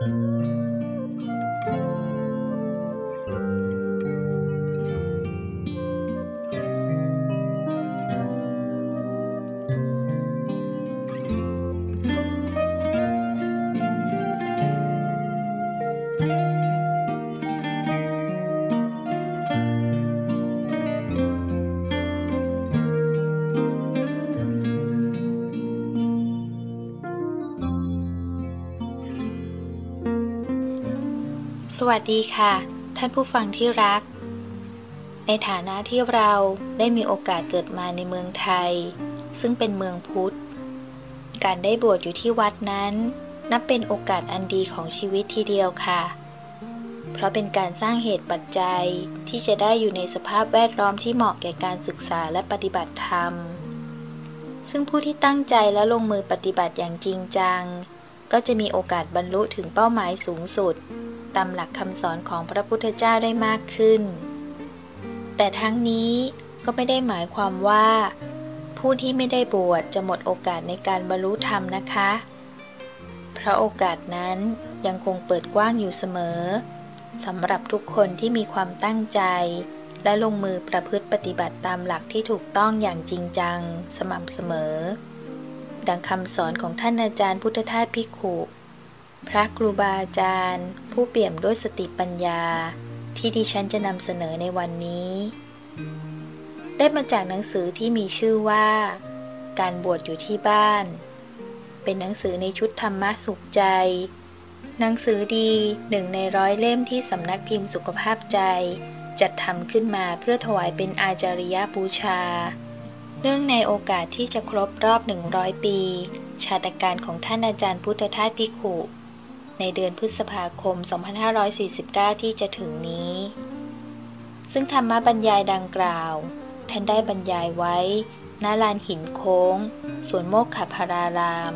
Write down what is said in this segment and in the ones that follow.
ส สดีค่ะ ท่านผู้ฟังที่รัก ในฐานะที่เราได้มีโอกาสเกิดมาในเมืองไทย ซึ่งเป็นเมืองพุทธ การได้บวชอยู่ที่วัดนั้น นับเป็นโอกาสอันดีของชีวิตทีเดียวค่ะ เพราะเป็นการสร้างเหตุปัจจัยที่จะได้อยู่ในสภาพแวดล้อมที่เหมาะแก่การศึกษาและปฏิบัติธรรม ซึ่งผู้ที่ตั้งใจและลงมือปฏิบัติอย่างจริงจัง ก็จะมีโอกาสบรรลุถึงเป้าหมายสูงสุด ตามหลักคำสอนของพระพุทธเจ้าได้มากขึ้น แต่ทั้งนี้ก็ไม่ได้หมายความว่า ผู้ที่ไม่ได้บวชจะหมดโอกาสในการบรรลุธรรมนะคะ เพราะโอกาสนั้นยังคงเปิดกว้างอยู่เสมอสำหรับทุกคนที่มีความตั้งใจ และลงมือประพฤติปฏิบัติตามหลักที่ถูกต้องอย่างจริงจัง สม่ำเสมอ ดังคำสอนของท่านอาจารย์พุทธทาสพิขุ พระครูบาอาจารย์ ผู้เปี่ยมด้วยสติปัญญา ที่ดิฉันจะนำเสนอในวันนี้ ได้มาจากหนังสือที่มีชื่อว่า การบวชอยู่ที่บ้าน เป็นหนังสือในชุดธรรมะสุขใจ หนังสือดีหนึ่งในร้อยเล่มที่สำนักพิมพ์สุขภาพใจ จัดทำขึ้นมาเพื่อถวายเป็นอาจาริยบูชา เนื่องในโอกาสที่จะครบรอบ 100 ปี ชาตการของท่านอาจารย์พุทธทาสพิขุ ในเดือนพฤษภาคม 2549 ที่จะถึงนี้ ซึ่งธรรมบรรยายดังกล่าว ท่านได้บรรยายไว้ณลานหินโค้ง สวนโมกขพาราราม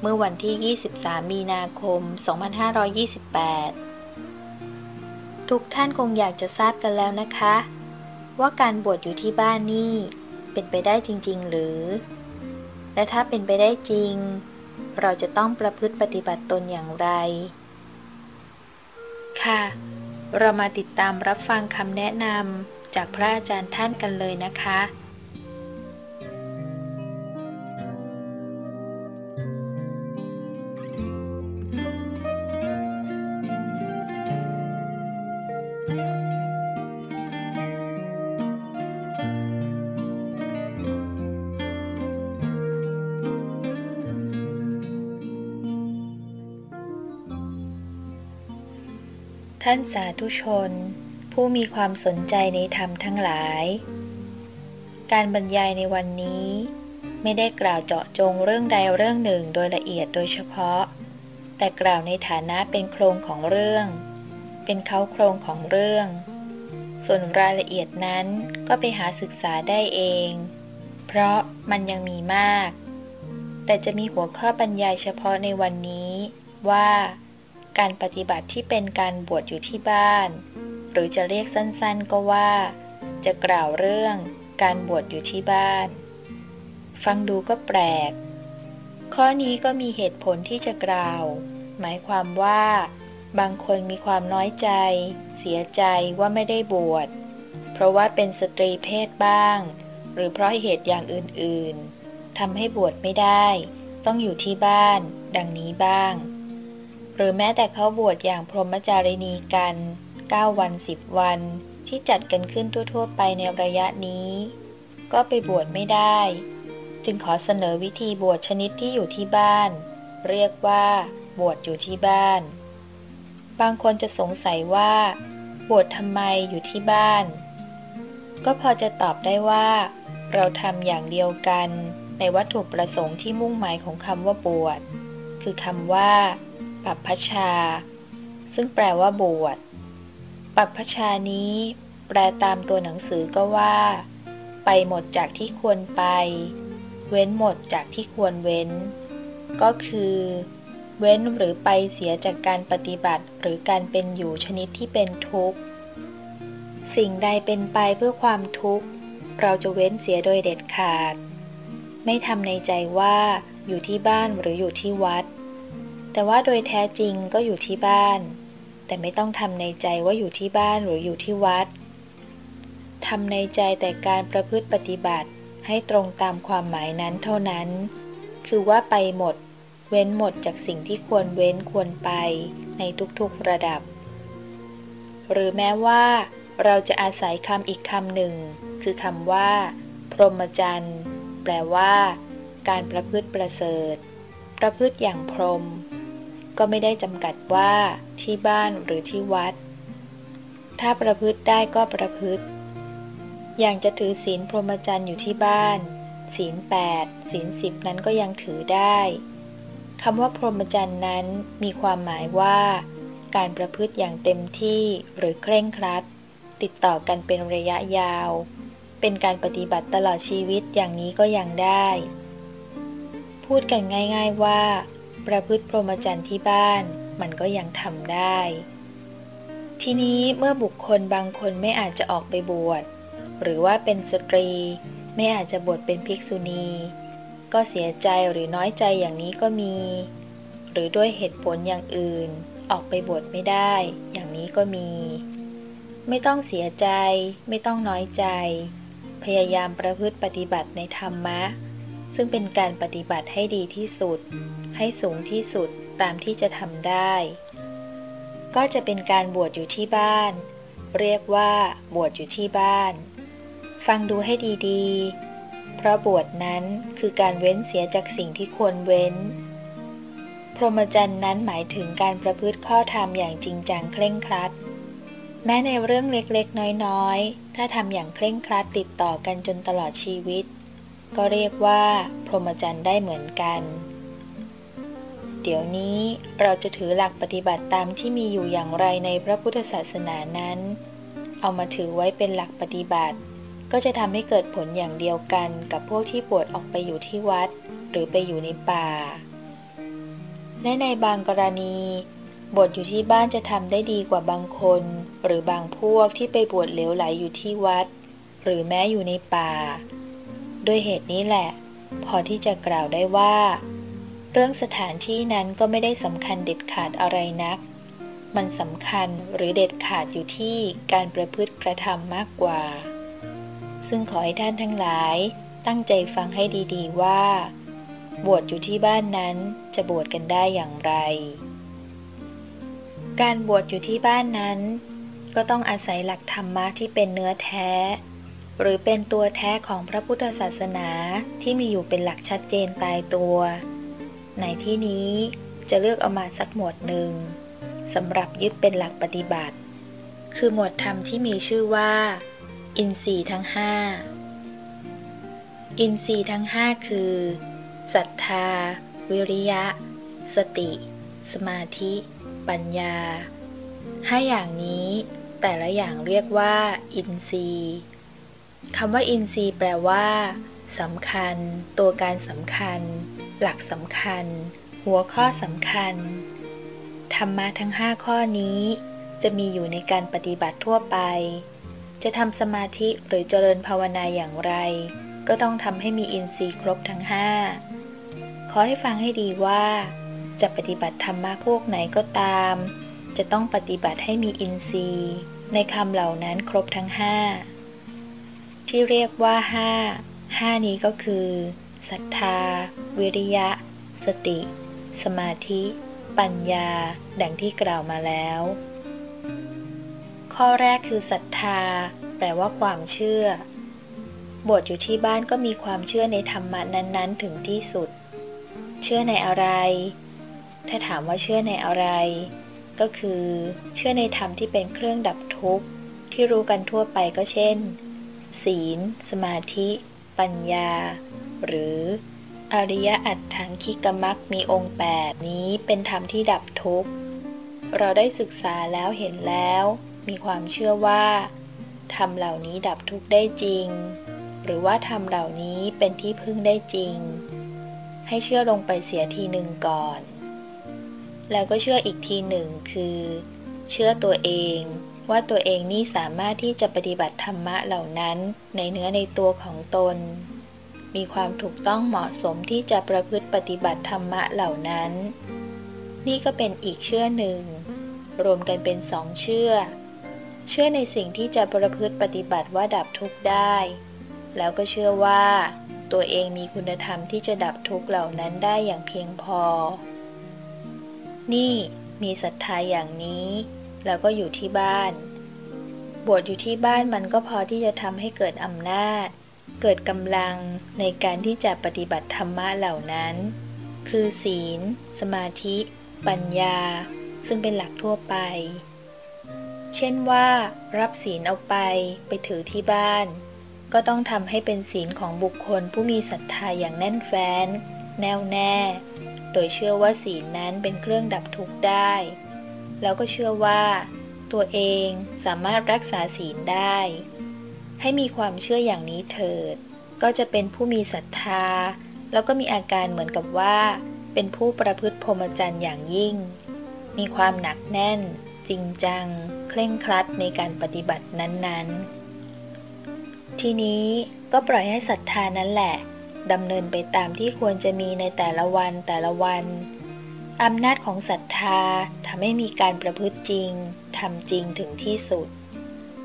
เมื่อวันที่ 23 มีนาคม 2528 ทุกท่านคงอยากจะทราบกันแล้วนะคะ ว่าการบวชอยู่ที่บ้านนี่เป็นไปได้จริง ๆ หรือ และถ้าเป็นไปได้จริง เราจะต้องประพฤติปฏิบัติตนอย่างไร ค่ะ เรามาติดตามรับฟังคำแนะนำจากพระอาจารย์ท่านกันเลยนะคะานสาธุชน ผู้มีความสนใจในธรรมทั้งหลาย การบรรยายในวันนี้ ไม่ได้กล่าวเจาะจงเรื่องใดเรื่องหนึ่งโดยละเอียดโดยเฉพาะ แต่กล่าวในฐานะเป็นโครงของเรื่อง เป็นเขาโครงของเรื่อง ส่วนรายละเอียดนั้นก็ไปหาศึกษาได้เอง เพราะมันยังมีมาก แต่จะมีหัวข้อบรรยายเฉพาะในวันนี้ว่า การปฏิบัติที่เป็นการบวชอยู่ที่บ้าน หรือจะเรียกสั้นๆก็ว่า จะกล่าวเรื่องการบวชอยู่ที่บ้าน ฟังดูก็แปลก ข้อนี้ก็มีเหตุผลที่จะกล่าว หมายความว่า บางคนมีความน้อยใจ เสียใจว่าไม่ได้บวช เพราะว่าเป็นสตรีเพศบ้าง หรือเพราะเหตุอย่างอื่นๆทำให้บวชไม่ได้ ต้องอยู่ที่บ้าน ดังนี้บ้าง หรือแม้แต่เขาบวชอย่างพรหมจารีนีกัน 9 วัน 10 วัน ที่จัดกันขึ้นทั่ว ๆ ไปในระยะนี้ ก็ไปบวชไม่ได้ จึงขอเสนอวิธีบวชชนิดที่อยู่ที่บ้าน เรียกว่าบวชอยู่ที่บ้าน บางคนจะสงสัยว่า บวชทำไมอยู่ที่บ้าน ก็พอจะตอบได้ว่า เราทำอย่างเดียวกันในวัตถุประสงค์ที่มุ่งหมายของคำว่าบวช คือคำว่า ปัปพชา ซึ่งแปลว่าบวช ปัปพชานี้ แปลตามตัวหนังสือก็ว่า ไปหมดจากที่ควรไป เว้นหมดจากที่ควรเว้น ก็คือ เว้นหรือไปเสียจากการปฏิบัติหรือการเป็นอยู่ชนิดที่เป็นทุกข์ สิ่งใดเป็นไปเพื่อความทุกข์ เราจะเว้นเสียโดยเด็ดขาด ไม่ทำในใจว่าอยู่ที่บ้านหรืออยู่ที่วัด แต่ว่าโดยแท้จริงก็อยู่ที่บ้าน แต่ไม่ต้องทำในใจว่าอยู่ที่บ้านหรืออยู่ที่วัดทำในใจแต่การประพฤติปฏิบัติให้ตรงตามความหมายนั้นเท่านั้น คือว่าไปหมด เว้นหมดจากสิ่งที่ควรเว้นควรไปในทุกๆระดับ หรือแม้ว่า เราจะอาศัยคำอีกคำหนึ่ง คือคำว่า พรหมจรรย์ แปลว่า การประพฤติประเสริฐ ประพฤติอย่างพรหม ก็ไม่ได้จำกัดว่าที่บ้านหรือที่วัด ถ้าประพฤติได้ก็ประพฤติ อย่างจะถือศีลพรหมจรรย์อยู่ที่บ้าน ศีลแปดศีลสิบนั้นก็ยังถือได้คำว่าพรหมจรรย์นั้นมีความหมายว่า การประพฤติอย่างเต็มที่หรือเคร่งครัด ติดต่อกันเป็นระยะยาว เป็นการปฏิบัติตลอดชีวิตอย่างนี้ก็ยังได้ พูดกันง่าย ๆว่า ประพฤติพรหมจรรย์ที่บ้านมันก็ยังทำได้ ทีนี้เมื่อบุคคลบางคนไม่อาจจะออกไปบวช หรือว่าเป็นสตรี ไม่อาจจะบวชเป็นภิกษุณี ก็เสียใจหรือน้อยใจอย่างนี้ก็มี หรือด้วยเหตุผลอย่างอื่น ออกไปบวชไม่ได้ อย่างนี้ก็มี ไม่ต้องเสียใจ ไม่ต้องน้อยใจ พยายามประพฤติปฏิบัติในธรรมะ ซึ่งเป็นการปฏิบัติให้ดีที่สุด ให้สูงที่สุดตามที่จะทำได้ ก็จะเป็นการบวชอยู่ที่บ้าน เรียกว่าบวชอยู่ที่บ้าน ฟังดูให้ดีๆ เพราะบวชนั้นคือการเว้นเสียจากสิ่งที่ควรเว้น พรหมจรรย์นั้นหมายถึงการประพฤติข้อธรรมอย่างจริงจังเคร่งครัด แม้ในเรื่องเล็กๆ น้อยๆ ถ้าทำอย่างเคร่งครัดติดต่อกันจนตลอดชีวิต ก็เรียกว่า พรหมจรรย์ได้เหมือนกัน เดี๋ยวนี้เราจะถือหลักปฏิบัติตามที่มีอยู่อย่างไรในพระพุทธศาสนานั้น เอามาถือไว้เป็นหลักปฏิบัติ ก็จะทำให้เกิดผลอย่างเดียวกันกับพวกที่ปวดออกไปอยู่ที่วัด หรือไปอยู่ในป่า และในบางกรณีบวชอยู่ที่บ้านจะทำได้ดีกว่าบางคน หรือบางพวกที่ไปบวชเหลวไหลอยู่ที่วัด หรือแม้อยู่ในป่า ด้วยเหตุนี้แหละ พอที่จะกล่าวได้ว่า เรื่องสถานที่นั้นก็ไม่ได้สำคัญเด็ดขาดอะไรนัก มันสำคัญหรือเด็ดขาดอยู่ที่การประพฤติกระทำมากกว่า ซึ่งขอให้ท่านทั้งหลาย ตั้งใจฟังให้ดีๆว่า บวชอยู่ที่บ้านนั้นจะบวชกันได้อย่างไร การบวชอยู่ที่บ้านนั้น ก็ต้องอาศัยหลักธรรมะที่เป็นเนื้อแท้ หรือเป็นตัวแท้ของพระพุทธศาสนาที่มีอยู่เป็นหลักชัดเจนตายตัว ในที่นี้จะเลือกเอามาสักหมวดหนึ่งสำหรับยึดเป็นหลักปฏิบัติ คือหมวดธรรมที่มีชื่อว่า อินทรีย์ทั้งห้าอินทรีย์ทั้งห้าคือศรัทธา วิริยะ สติ สมาธิ ปัญญาห้าอย่างนี้แต่ละอย่างเรียกว่า อินทรีย์คำว่าอินทรีย์แปลว่าสำคัญ ตัวการสำคัญ หลักสำคัญ หัวข้อสำคัญ ธรรมะทั้งห้าข้อนี้ จะมีอยู่ในการปฏิบัติทั่วไป จะทำสมาธิหรือเจริญภาวนาอย่างไร ก็ต้องทำให้มีอินทรีย์ครบทั้งห้าขอให้ฟังให้ดีว่า จะปฏิบัติธรรมะพวกไหนก็ตาม จะต้องปฏิบัติให้มีอินทรีย์ ในคำเหล่านั้นครบทั้งห้าที่เรียกว่าห้าห้านี้ก็คือ ศรัทธา วิริยะ สติ สมาธิ ปัญญา ดังที่กล่าวมาแล้ว ข้อแรกคือศรัทธา แปลว่าความเชื่อบทอยู่ที่บ้านก็มีความเชื่อในธรรมะนั้น ๆ ถึงที่สุด เชื่อในอะไร ถ้าถามว่าเชื่อในอะไร ก็คือ เชื่อในธรรมที่เป็นเครื่องดับทุกข์ ที่รู้กันทั่วไปก็เช่น ศีล สมาธิ ปัญญา หรือ อริยอัตถังคิกมักมีองค์แปดนี้เป็นธรรมที่ดับทุกข์ เราได้ศึกษาแล้วเห็นแล้ว มีความเชื่อว่าธรรมเหล่านี้ดับทุกข์ได้จริง หรือว่าธรรมเหล่านี้เป็นที่พึ่งได้จริง ให้เชื่อลงไปเสียทีหนึ่งก่อน แล้วก็เชื่ออีกทีหนึ่งคือ เชื่อตัวเองว่าตัวเองนี่สามารถที่จะปฏิบัติธรรมะเหล่านั้นในเนื้อในตัวของตน มีความถูกต้องเหมาะสมที่จะประพฤติปฏิบัติธรรมะเหล่านั้น นี่ก็เป็นอีกเชื่อหนึ่ง รวมกันเป็นสองเชื่อ เชื่อในสิ่งที่จะประพฤติปฏิบัติว่าดับทุกข์ได้ แล้วก็เชื่อว่า ตัวเองมีคุณธรรมที่จะดับทุกข์เหล่านั้นได้อย่างเพียงพอ นี่มีศรัทธาอย่างนี้ แล้วก็อยู่ที่บ้าน บวชอยู่ที่บ้านมันก็พอที่จะทำให้เกิดอำนาจ เกิดกำลังในการที่จะปฏิบัติธรรมะเหล่านั้น คือศีล สมาธิ ปัญญา ซึ่งเป็นหลักทั่วไป เช่นว่า รับศีลเอาไปไปถือที่บ้าน ก็ต้องทำให้เป็นศีลของบุคคลผู้มีศรัทธาอย่างแน่นแฟ้น แน่วแน่ โดยเชื่อว่าศีลนั้นเป็นเครื่องดับทุกข์ได้ แล้วก็เชื่อว่า ตัวเองสามารถรักษาศีลได้ ให้มีความเชื่ออย่างนี้เถิด ก็จะเป็นผู้มีศรัทธา แล้วก็มีอาการเหมือนกับว่า เป็นผู้ประพฤติพรหมจรรย์อย่างยิ่ง มีความหนักแน่น จริงจัง เคร่งครัดในการปฏิบัตินั้นๆ ทีนี้ก็ปล่อยให้ศรัทธานั้นแหละดำเนินไปตามที่ควรจะมีในแต่ละวันแต่ละวันอำนาจของศรัทธาทำให้มีการประพฤติจริงทำจริงถึงที่สุด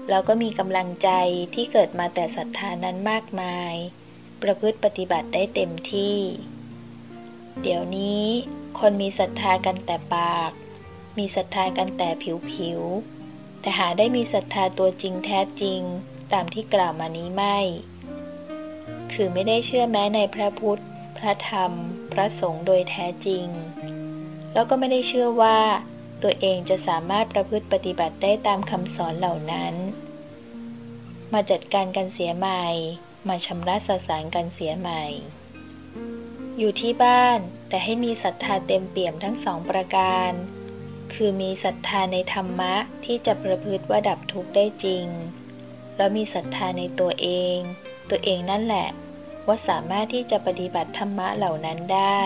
แล้วก็มีกำลังใจที่เกิดมาแต่ศรัทธานั้นมากมาย ประพฤติปฏิบัติได้เต็มที่ เดี๋ยวนี้คนมีศรัทธากันแต่ปาก มีศรัทธากันแต่ผิวผิว แต่หาได้มีศรัทธาตัวจริงแท้จริงตามที่กล่าวมานี้ไม่ คือไม่ได้เชื่อแม้ในพระพุทธ พระธรรม พระสงฆ์โดยแท้จริง แล้วก็ไม่ได้เชื่อว่า ตัวเองจะสามารถประพฤติปฏิบัติได้ตามคำสอนเหล่านั้น มาจัดการกันเสียใหม่ มาชำระสสารกันเสียใหม่ อยู่ที่บ้านแต่ให้มีศรัทธาเต็มเปี่ยมทั้งสองประการ คือมีศรัทธาในธรรมะที่จะประพฤติว่าดับทุกข์ได้จริง แล้วมีศรัทธาในตัวเอง ตัวเองนั่นแหละ ว่าสามารถที่จะปฏิบัติธรรมะเหล่านั้นได้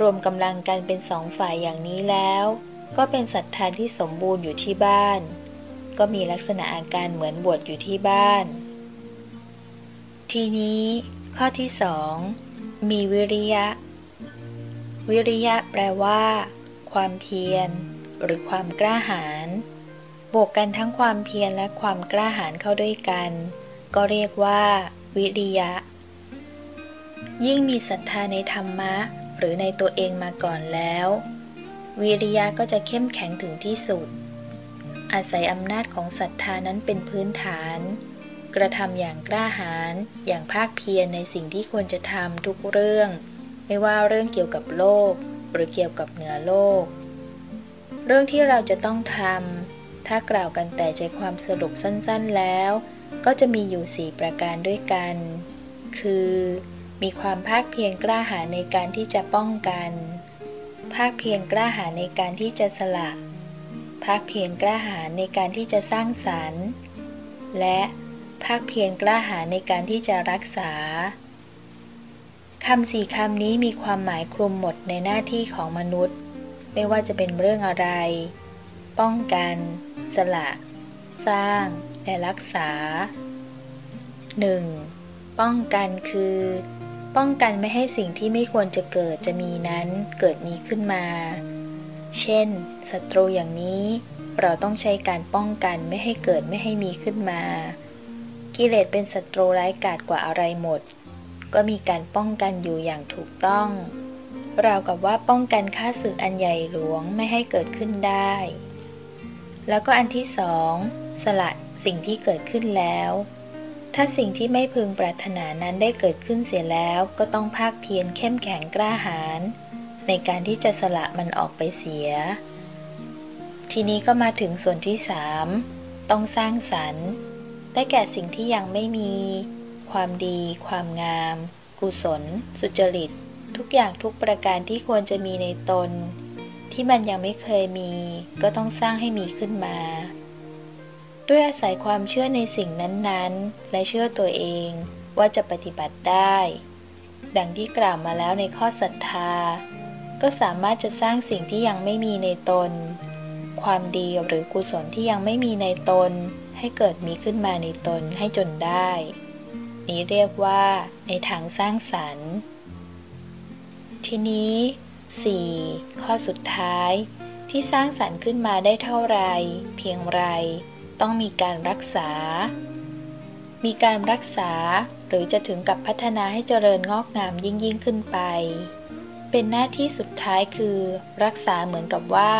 รวมกำลังกันเป็นสองฝ่ายอย่างนี้แล้ว ก็เป็นศรัทธาที่สมบูรณ์อยู่ที่บ้าน ก็มีลักษณะอาการเหมือนบวชอยู่ที่บ้าน ทีนี้ ข้อที่สองมีวิริยะ วิริยะแปลว่า ความเพียร หรือความกล้าหาญบวกกันทั้งความเพียรและความกล้าหาญเข้าด้วยกัน ก็เรียกว่า วิริยะ ยิ่งมีศรัทธาในธรรมะ หรือในตัวเองมาก่อนแล้ว วิริยะก็จะเข้มแข็งถึงที่สุด อาศัยอำนาจของศรัทธานั้นเป็นพื้นฐาน กระทำอย่างกล้าหาญอย่างภาคเพียรในสิ่งที่ควรจะทำทุกเรื่อง ไม่ว่าเรื่องเกี่ยวกับโลก หรือเกี่ยวกับเหนือโลก เรื่องที่เราจะต้องทำถ้ากล่าวกันแต่ใจความสรุปสั้นๆแล้ว ก็จะมีอยู่สี่ประการด้วยกัน คือ มีความภาคเพียรกล้าหาญในการที่จะป้องกัน ภาคเพียรกล้าหาญในการที่จะสละ ภาคเพียรกล้าหาญในการที่จะสร้างสรรค์ และภาคเพียรกล้าหาญในการที่จะรักษาคำสี่คำนี้มีความหมายคลุมหมดในหน้าที่ของมนุษย์ ไม่ว่าจะเป็นเรื่องอะไร ป้องกัน สละ สร้าง และรักษา 1. ป้องกันคือ ป้องกันไม่ให้สิ่งที่ไม่ควรจะเกิดจะมีนั้นเกิดมีขึ้นมา เช่น ศัตรูอย่างนี้ เราต้องใช้การป้องกันไม่ให้เกิดไม่ให้มีขึ้นมา กิเลสเป็นศัตรูร้ายกาจกว่าอะไรหมด ก็มีการป้องกันอยู่อย่างถูกต้องเรากับว่าป้องกันค่าศึกอันใหญ่หลวงไม่ให้เกิดขึ้นได้ แล้วก็อันที่สอง สละสิ่งที่เกิดขึ้นแล้ว ถ้าสิ่งที่ไม่พึงปรารถนานั้นได้เกิดขึ้นเสียแล้ว ก็ต้องภาคเพียรเข้มแข็งกล้าหาญในการที่จะสละมันออกไปเสีย ทีนี้ก็มาถึงส่วนที่สามต้องสร้างสรรค์ ได้แก่สิ่งที่ยังไม่มี ความดี ความงาม กุศล สุจริต ทุกอย่างทุกประการที่ควรจะมีในตน ที่มันยังไม่เคยมี ก็ต้องสร้างให้มีขึ้นมา ด้วยอาศัยความเชื่อในสิ่งนั้นๆ และเชื่อตัวเองว่าจะปฏิบัติได้ ดังที่กล่าวมาแล้วในข้อศรัทธา ก็สามารถจะสร้างสิ่งที่ยังไม่มีในตน ความดีหรือกุศลที่ยังไม่มีในตน ให้เกิดมีขึ้นมาในตนให้จนได้ นี้เรียกว่าในทางสร้างสรรค์ ทีนี้ 4. ข้อสุดท้ายที่สร้างสรรค์ขึ้นมาได้เท่าไร เพียงไร ต้องมีการรักษา มีการรักษาหรือจะถึงกับพัฒนาให้เจริญงอกงามยิ่งยิ่งขึ้นไป เป็นหน้าที่สุดท้ายคือ รักษาเหมือนกับว่า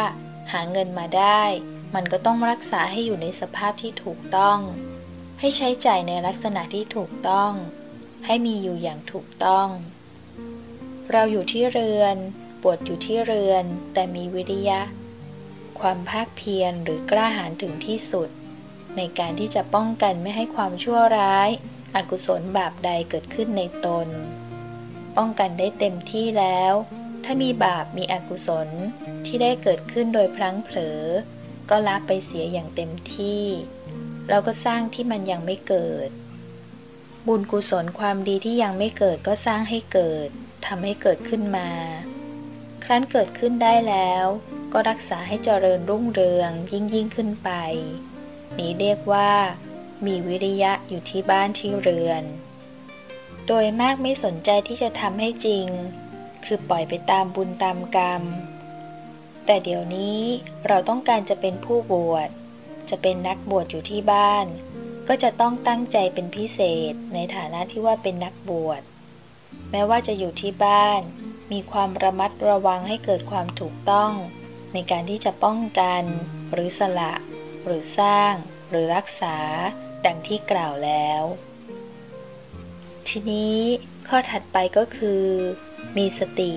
หาเงินมาได้ มันก็ต้องรักษาให้อยู่ในสภาพที่ถูกต้อง ให้ใช้จ่ายในลักษณะที่ถูกต้อง ให้มีอยู่อย่างถูกต้อง เราอยู่ที่เรือนปวดอยู่ที่เรือน แต่มีวิริยะ ความภาคเพียรหรือกล้าหาญถึงที่สุด ในการที่จะป้องกันไม่ให้ความชั่วร้าย อกุศลบาปใดเกิดขึ้นในตน ป้องกันได้เต็มที่แล้ว ถ้ามีบาปมีอกุศลที่ได้เกิดขึ้นโดยพลั้งเผลอ ก็ละไปเสียอย่างเต็มที่ เราก็สร้างที่มันยังไม่เกิด บุญกุศลความดีที่ยังไม่เกิดก็สร้างให้เกิดทำให้เกิดขึ้นมา ครั้นเกิดขึ้นได้แล้ว ก็รักษาให้เจริญรุ่งเรืองยิ่งยิ่งขึ้นไป นี้เรียกว่า มีวิริยะอยู่ที่บ้านที่เรือน โดยมากไม่สนใจที่จะทำให้จริง คือปล่อยไปตามบุญตามกรรม แต่เดี๋ยวนี้เราต้องการจะเป็นผู้บวช จะเป็นนักบวชอยู่ที่บ้าน ก็จะต้องตั้งใจเป็นพิเศษในฐานะที่ว่าเป็นนักบวช แม้ว่าจะอยู่ที่บ้าน มีความระมัดระวังให้เกิดความถูกต้องในการที่จะป้องกันหรือสละ หรือสร้าง หรือรักษา ดังที่กล่าวแล้ว ทีนี้ข้อถัดไปก็คือ มีสติ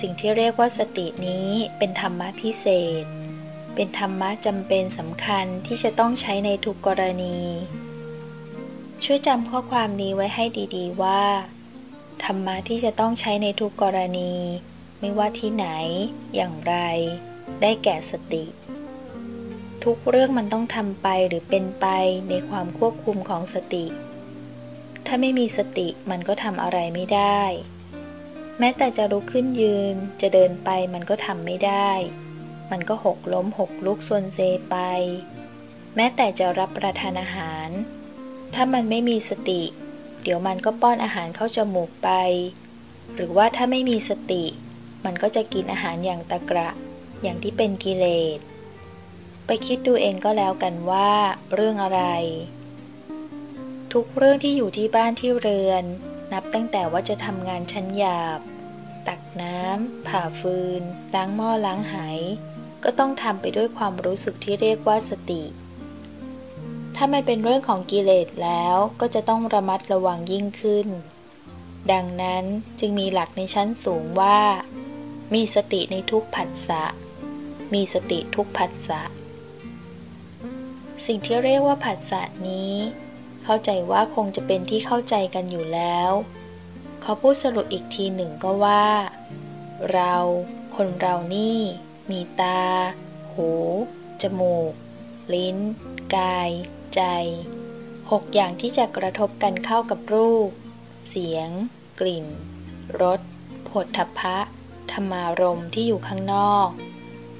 สิ่งที่เรียกว่าสตินี้เป็นธรรมะพิเศษ เป็นธรรมะจำเป็นสำคัญที่จะต้องใช้ในทุกกรณี ช่วยจำข้อความนี้ไว้ให้ดี ๆ ว่า ธรรมะที่จะต้องใช้ในทุกกรณี ไม่ว่าที่ไหน อย่างไร ได้แก่สติ ทุกเรื่องมันต้องทำไปหรือเป็นไปในความควบคุมของสติ ถ้าไม่มีสติมันก็ทำอะไรไม่ได้ แม้แต่จะลุกขึ้นยืน จะเดินไปมันก็ทำไม่ได้ มันก็หกล้มหกลุกส่วนเซไป แม้แต่จะรับประทานอาหาร ถ้ามันไม่มีสติ เดี๋ยวมันก็ป้อนอาหารเข้าจมูกไป หรือว่าถ้าไม่มีสติ มันก็จะกินอาหารอย่างตะกระ อย่างที่เป็นกิเลส ไปคิดดูเองก็แล้วกันว่า เรื่องอะไร ทุกเรื่องที่อยู่ที่บ้านที่เรือน นับตั้งแต่ว่าจะทำงานชั้นหยาบ ตักน้ำผ่าฟืน ล้างหม้อล้างไหก็ต้องทำไปด้วยความรู้สึกที่เรียกว่าสติ ถ้ามันเป็นเรื่องของกิเลสแล้วก็จะต้องระมัดระวังยิ่งขึ้น ดังนั้นจึงมีหลักในชั้นสูงว่า มีสติในทุกผัสสะ มีสติทุกผัสสะ สิ่งที่เรียกว่าผัสสะนี้ เข้าใจว่าคงจะเป็นที่เข้าใจกันอยู่แล้ว เขาพูดสรุปอีกทีหนึ่งก็ว่า เรา คนเรานี่ มีตา หู จมูก ลิ้น กาย ใจหกอย่างที่จะกระทบกันเข้ากับรูป เสียง กลิ่น รสผลทพะ ธรรมารมที่อยู่ข้างนอก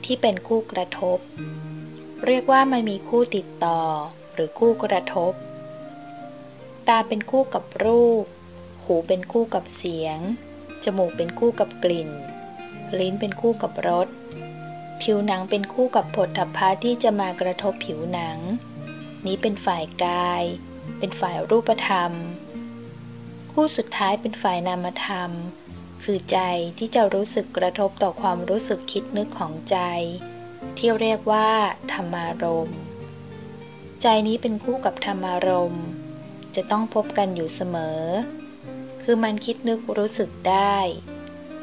ที่เป็นคู่กระทบ เรียกว่ามันมีคู่ติดต่อ หรือคู่กระทบ ตาเป็นคู่กับรูป หูเป็นคู่กับเสียง จมูกเป็นคู่กับกลิ่น ลิ้นเป็นคู่กับรส ผิวหนังเป็นคู่กับผลทพะที่จะมากระทบผิวหนัง นี้เป็นฝ่ายกาย เป็นฝ่ายรูปธรรม คู่สุดท้ายเป็นฝ่ายนามธรรม คือใจที่จะรู้สึกกระทบต่อความรู้สึกคิดนึกของใจ ที่เรียกว่า ธรรมารมณ์ใจนี้เป็นคู่กับธรรมารมณ์ จะต้องพบกันอยู่เสมอ คือมันคิดนึกรู้สึกได้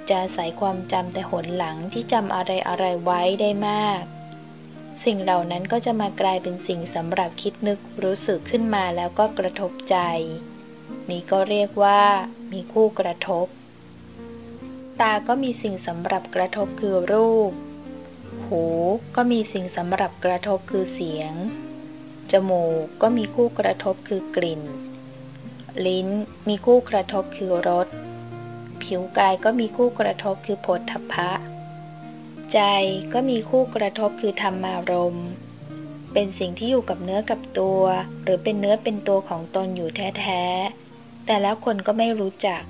จะอาศัยความจำแต่หนหลังที่จำอะไรอะไรไว้ได้มาก สิ่งเหล่านั้นก็จะมากลายเป็นสิ่งสำหรับคิดนึกรู้สึกขึ้นมาแล้วก็กระทบใจ นี่ก็เรียกว่า มีคู่กระทบ ตาก็มีสิ่งสำหรับกระทบคือรูป หูก็มีสิ่งสำหรับกระทบคือเสียง จมูกก็มีคู่กระทบคือกลิ่น ลิ้นมีคู่กระทบคือรส ผิวกายก็มีคู่กระทบคือผลทพะ ใจก็มีคู่กระทบคือธรรมารมณ์เป็นสิ่งที่อยู่กับเนื้อกับตัว หรือเป็นเนื้อเป็นตัวของตนอยู่แท้ๆ แต่แล้วคนก็ไม่รู้จัก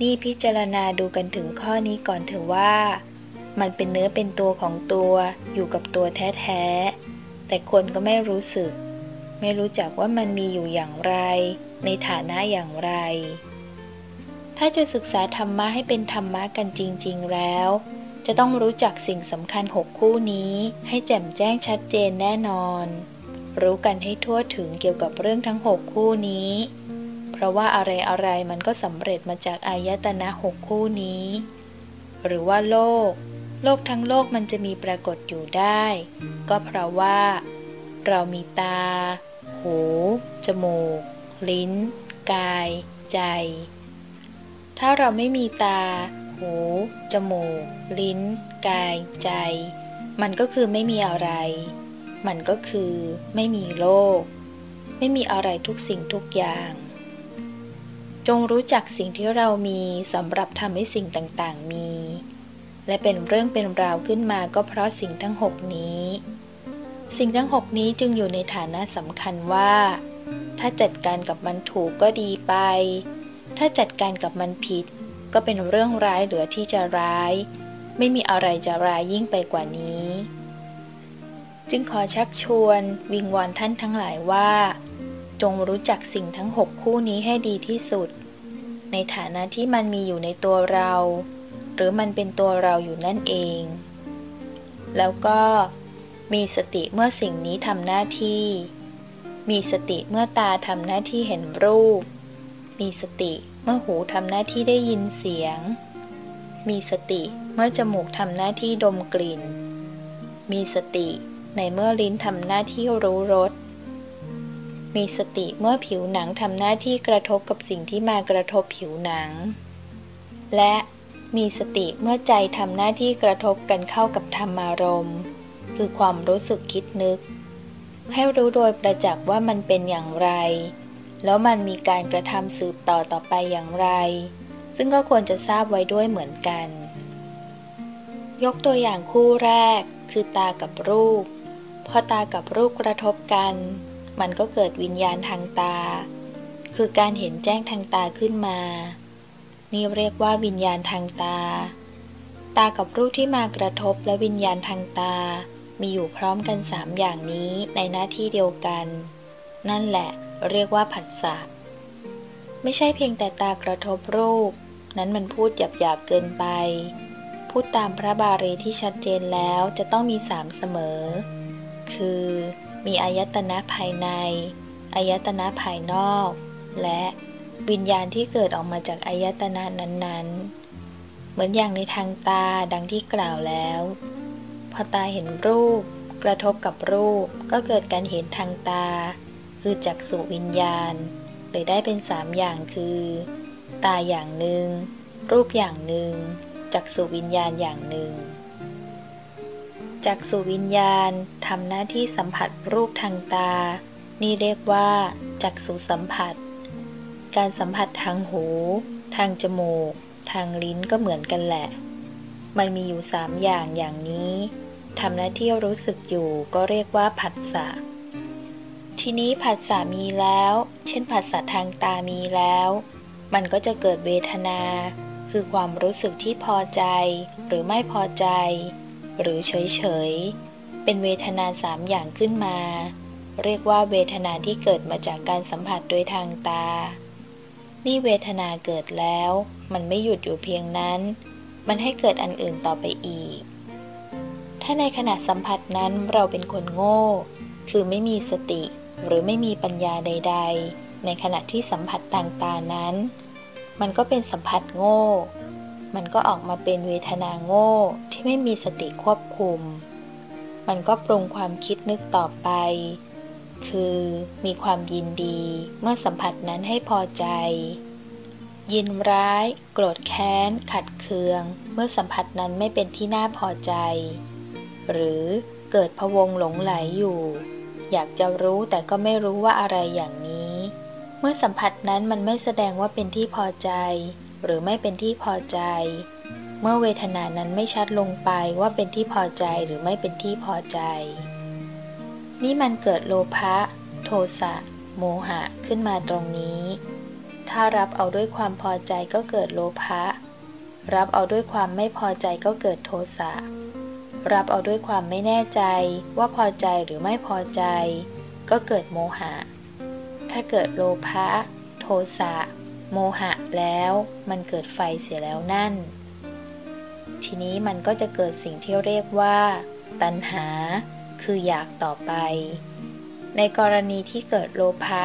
นี่พิจารณาดูกันถึงข้อนี้ก่อนเถอะว่า มันเป็นเนื้อเป็นตัวของตัวอยู่กับตัวแท้ๆ แต่คนก็ไม่รู้สึก ไม่รู้จักว่ามันมีอยู่อย่างไร ในฐานะอย่างไร ถ้าจะศึกษาธรรมะให้เป็นธรรมะกันจริง ๆ แล้ว จะต้องรู้จักสิ่งสำคัญหกคู่นี้ ให้แจ่มแจ้งชัดเจนแน่นอน รู้กันให้ทั่วถึงเกี่ยวกับเรื่องทั้งหกคู่นี้ เพราะว่าอะไรอะไรมันก็สำเร็จมาจากอายตนะหกคู่นี้ หรือว่าโลก โลกทั้งโลกมันจะมีปรากฏอยู่ได้ ก็เพราะว่า เรามีตา หู จมูก ลิ้น กาย ใจ ถ้าเราไม่มีตา หู จมูก ลิ้น กาย ใจ มันก็คือไม่มีอะไร มันก็คือไม่มีโลก ไม่มีอะไรทุกสิ่งทุกอย่าง จงรู้จักสิ่งที่เรามีสำหรับทำให้สิ่งต่างๆมี และเป็นเรื่องเป็นราวขึ้นมาก็เพราะสิ่งทั้งหกนี้ สิ่งทั้งหกนี้จึงอยู่ในฐานะสำคัญว่า ถ้าจัดการกับมันถูกก็ดีไป ถ้าจัดการกับมันผิด ก็เป็นเรื่องร้ายเหลือที่จะร้าย ไม่มีอะไรจะร้ายยิ่งไปกว่านี้ จึงขอชักชวนวิงวอนท่านทั้งหลายว่า จงรู้จักสิ่งทั้งหกคู่นี้ให้ดีที่สุด ในฐานะที่มันมีอยู่ในตัวเรา หรือมันเป็นตัวเราอยู่นั่นเอง แล้วก็มีสติเมื่อสิ่งนี้ทำหน้าที่ มีสติเมื่อตาทำหน้าที่เห็นรูป มีสติเมื่อหูทำหน้าที่ได้ยินเสียง มีสติเมื่อจมูกทำหน้าที่ดมกลิ่น มีสติในเมื่อลิ้นทำหน้าที่รู้รส มีสติเมื่อผิวหนังทำหน้าที่กระทบกับสิ่งที่มากระทบผิวหนัง และ มีสติเมื่อใจทำหน้าที่กระทบกันเข้ากับธรรมารมณ์คือความรู้สึกคิดนึก ให้รู้โดยประจักษ์ว่ามันเป็นอย่างไร แล้วมันมีการกระทำสืบต่อต่อไปอย่างไร ซึ่งก็ควรจะทราบไว้ด้วยเหมือนกัน ยกตัวอย่างคู่แรก คือตากับรูป พอตากับรูปกระทบกัน มันก็เกิดวิญญาณทางตา คือการเห็นแจ้งทางตาขึ้นมา นี่เรียกว่าวิญญาณทางตา ตากับรูปที่มากระทบและวิญญาณทางตา มีอยู่พร้อมกันสามอย่างนี้ในหน้าที่เดียวกัน นั่นแหละเรียกว่าผัสสะ ไม่ใช่เพียงแต่ตากระทบรูป นั้นมันพูดหยาบๆเกินไป พูดตามพระบาลีที่ชัดเจนแล้วจะต้องมีสามเสมอ คือมีอายตนะภายใน อายตนะภายนอก และ วิญญาณที่เกิดออกมาจากอายตนะนั้นๆ เหมือนอย่างในทางตาดังที่กล่าวแล้ว พอตาเห็นรูป กระทบกับรูปก็เกิดการเห็นทางตา คือจักษุวิญญาณเลยได้เป็นสามอย่างคือ ตาอย่างหนึ่ง รูปอย่างหนึ่งจักษุวิญญาณอย่างหนึ่งจักสุวิญญาณทำหน้าที่สัมผัสรูปทางตา นี่เรียกว่าจักสุสัมผัส การสัมผัสทางหู ทางจมูก ทางลิ้นก็เหมือนกันแหละ มันมีอยู่สามอย่างอย่างนี้ทำหน้าที่รู้สึกอยู่ก็เรียกว่าผัสสะ ทีนี้ผัสสะมีแล้ว เช่นผัสสะทางตามีแล้ว มันก็จะเกิดเวทนา คือความรู้สึกที่พอใจ หรือไม่พอใจ หรือเฉยๆเป็นเวทนาสามอย่างขึ้นมา เรียกว่าเวทนาที่เกิดมาจากการสัมผัสโดยทางตา นี่เวทนาเกิดแล้ว มันไม่หยุดอยู่เพียงนั้น มันให้เกิดอันอื่นต่อไปอีก ถ้าในขณะสัมผัสนั้นเราเป็นคนโง่ คือไม่มีสติ หรือไม่มีปัญญาใด ๆ ในขณะที่สัมผัสต่างตานั้น มันก็เป็นสัมผัสโง่ มันก็ออกมาเป็นเวทนาโง่ที่ไม่มีสติควบคุม มันก็ปรุงความคิดนึกต่อไป คือมีความยินดีเมื่อสัมผัสนั้นให้พอใจ ยินร้าย โกรธแค้น ขัดเคือง เมื่อสัมผัสนั้นไม่เป็นที่น่าพอใจ หรือเกิดพวงหลงไหลอยู่ อยากจะรู้แต่ก็ไม่รู้ว่าอะไรอย่างนี้ เมื่อสัมผัสนั้นมันไม่แสดงว่าเป็นที่พอใจ หรือไม่เป็นที่พอใจ เมื่อเวทนานั้นไม่ชัดลงไปว่าเป็นที่พอใจหรือไม่เป็นที่พอใจ นี่มันเกิดโลภะ โทสะ โมหะขึ้นมาตรงนี้ ถ้ารับเอาด้วยความพอใจก็เกิดโลภะ รับเอาด้วยความไม่พอใจก็เกิดโทสะ รับเอาด้วยความไม่แน่ใจว่าพอใจหรือไม่พอใจ ก็เกิดโมหะ ถ้าเกิดโลภะ โทสะ โมหะแล้วมันเกิดไฟเสียแล้วนั่น ทีนี้มันก็จะเกิดสิ่งที่เรียกว่า ตัณหา คืออยากต่อไป ในกรณีที่เกิดโลภะ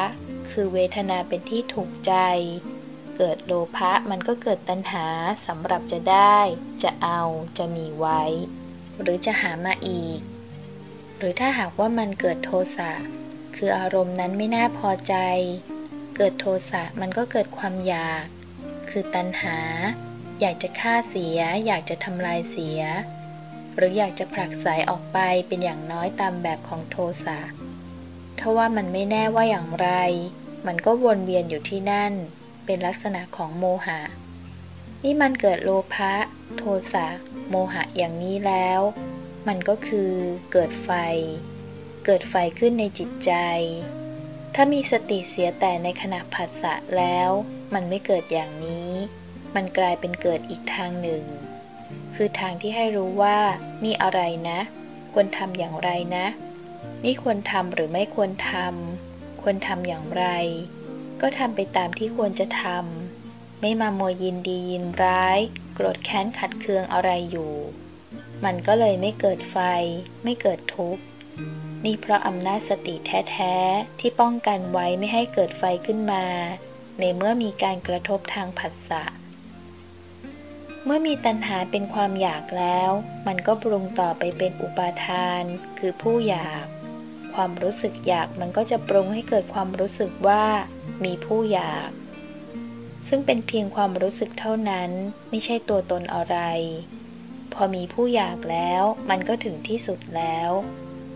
คือเวทนาเป็นที่ถูกใจ เกิดโลภะมันก็เกิดตัณหาสำหรับจะได้ จะเอา จะมีไว้ หรือจะหามาอีก หรือถ้าหากว่ามันเกิดโทสะ คืออารมณ์นั้นไม่น่าพอใจ เกิดโทสะมันก็เกิดความอยาก คือตัณหา อยากจะฆ่าเสีย อยากจะทำลายเสีย หรืออยากจะผลักสายออกไปเป็นอย่างน้อยตามแบบของโทสะถ้าว่ามันไม่แน่ว่าอย่างไร มันก็วนเวียนอยู่ที่นั่น เป็นลักษณะของโมหะ นี่มันเกิดโลภะโทสะโมหะอย่างนี้แล้ว มันก็คือเกิดไฟ เกิดไฟขึ้นในจิตใจ ถ้ามีสติเสียแต่ในขณะผัสสะแล้ว มันไม่เกิดอย่างนี้ มันกลายเป็นเกิดอีกทางหนึ่ง คือทางที่ให้รู้ว่านี่อะไรนะ ควรทำอย่างไรนะ นี่ควรทำหรือไม่ควรทำควรทำอย่างไร ก็ทำไปตามที่ควรจะทำไม่มาโมยินดียินร้าย โกรธแค้นขัดเคืองอะไรอยู่ มันก็เลยไม่เกิดไฟ ไม่เกิดทุกข์นี่เพราะอำนาจสติแท้ๆ ที่ป้องกันไว้ไม่ให้เกิดไฟขึ้นมา ในเมื่อมีการกระทบทางผัสสะ เมื่อมีตัณหาเป็นความอยากแล้ว มันก็ปรุงต่อไปเป็นอุปาทาน คือผู้อยาก ความรู้สึกอยากมันก็จะปรุงให้เกิดความรู้สึกว่า มีผู้อยาก ซึ่งเป็นเพียงความรู้สึกเท่านั้น ไม่ใช่ตัวตนอะไร พอมีผู้อยากแล้ว มันก็ถึงที่สุดแล้ว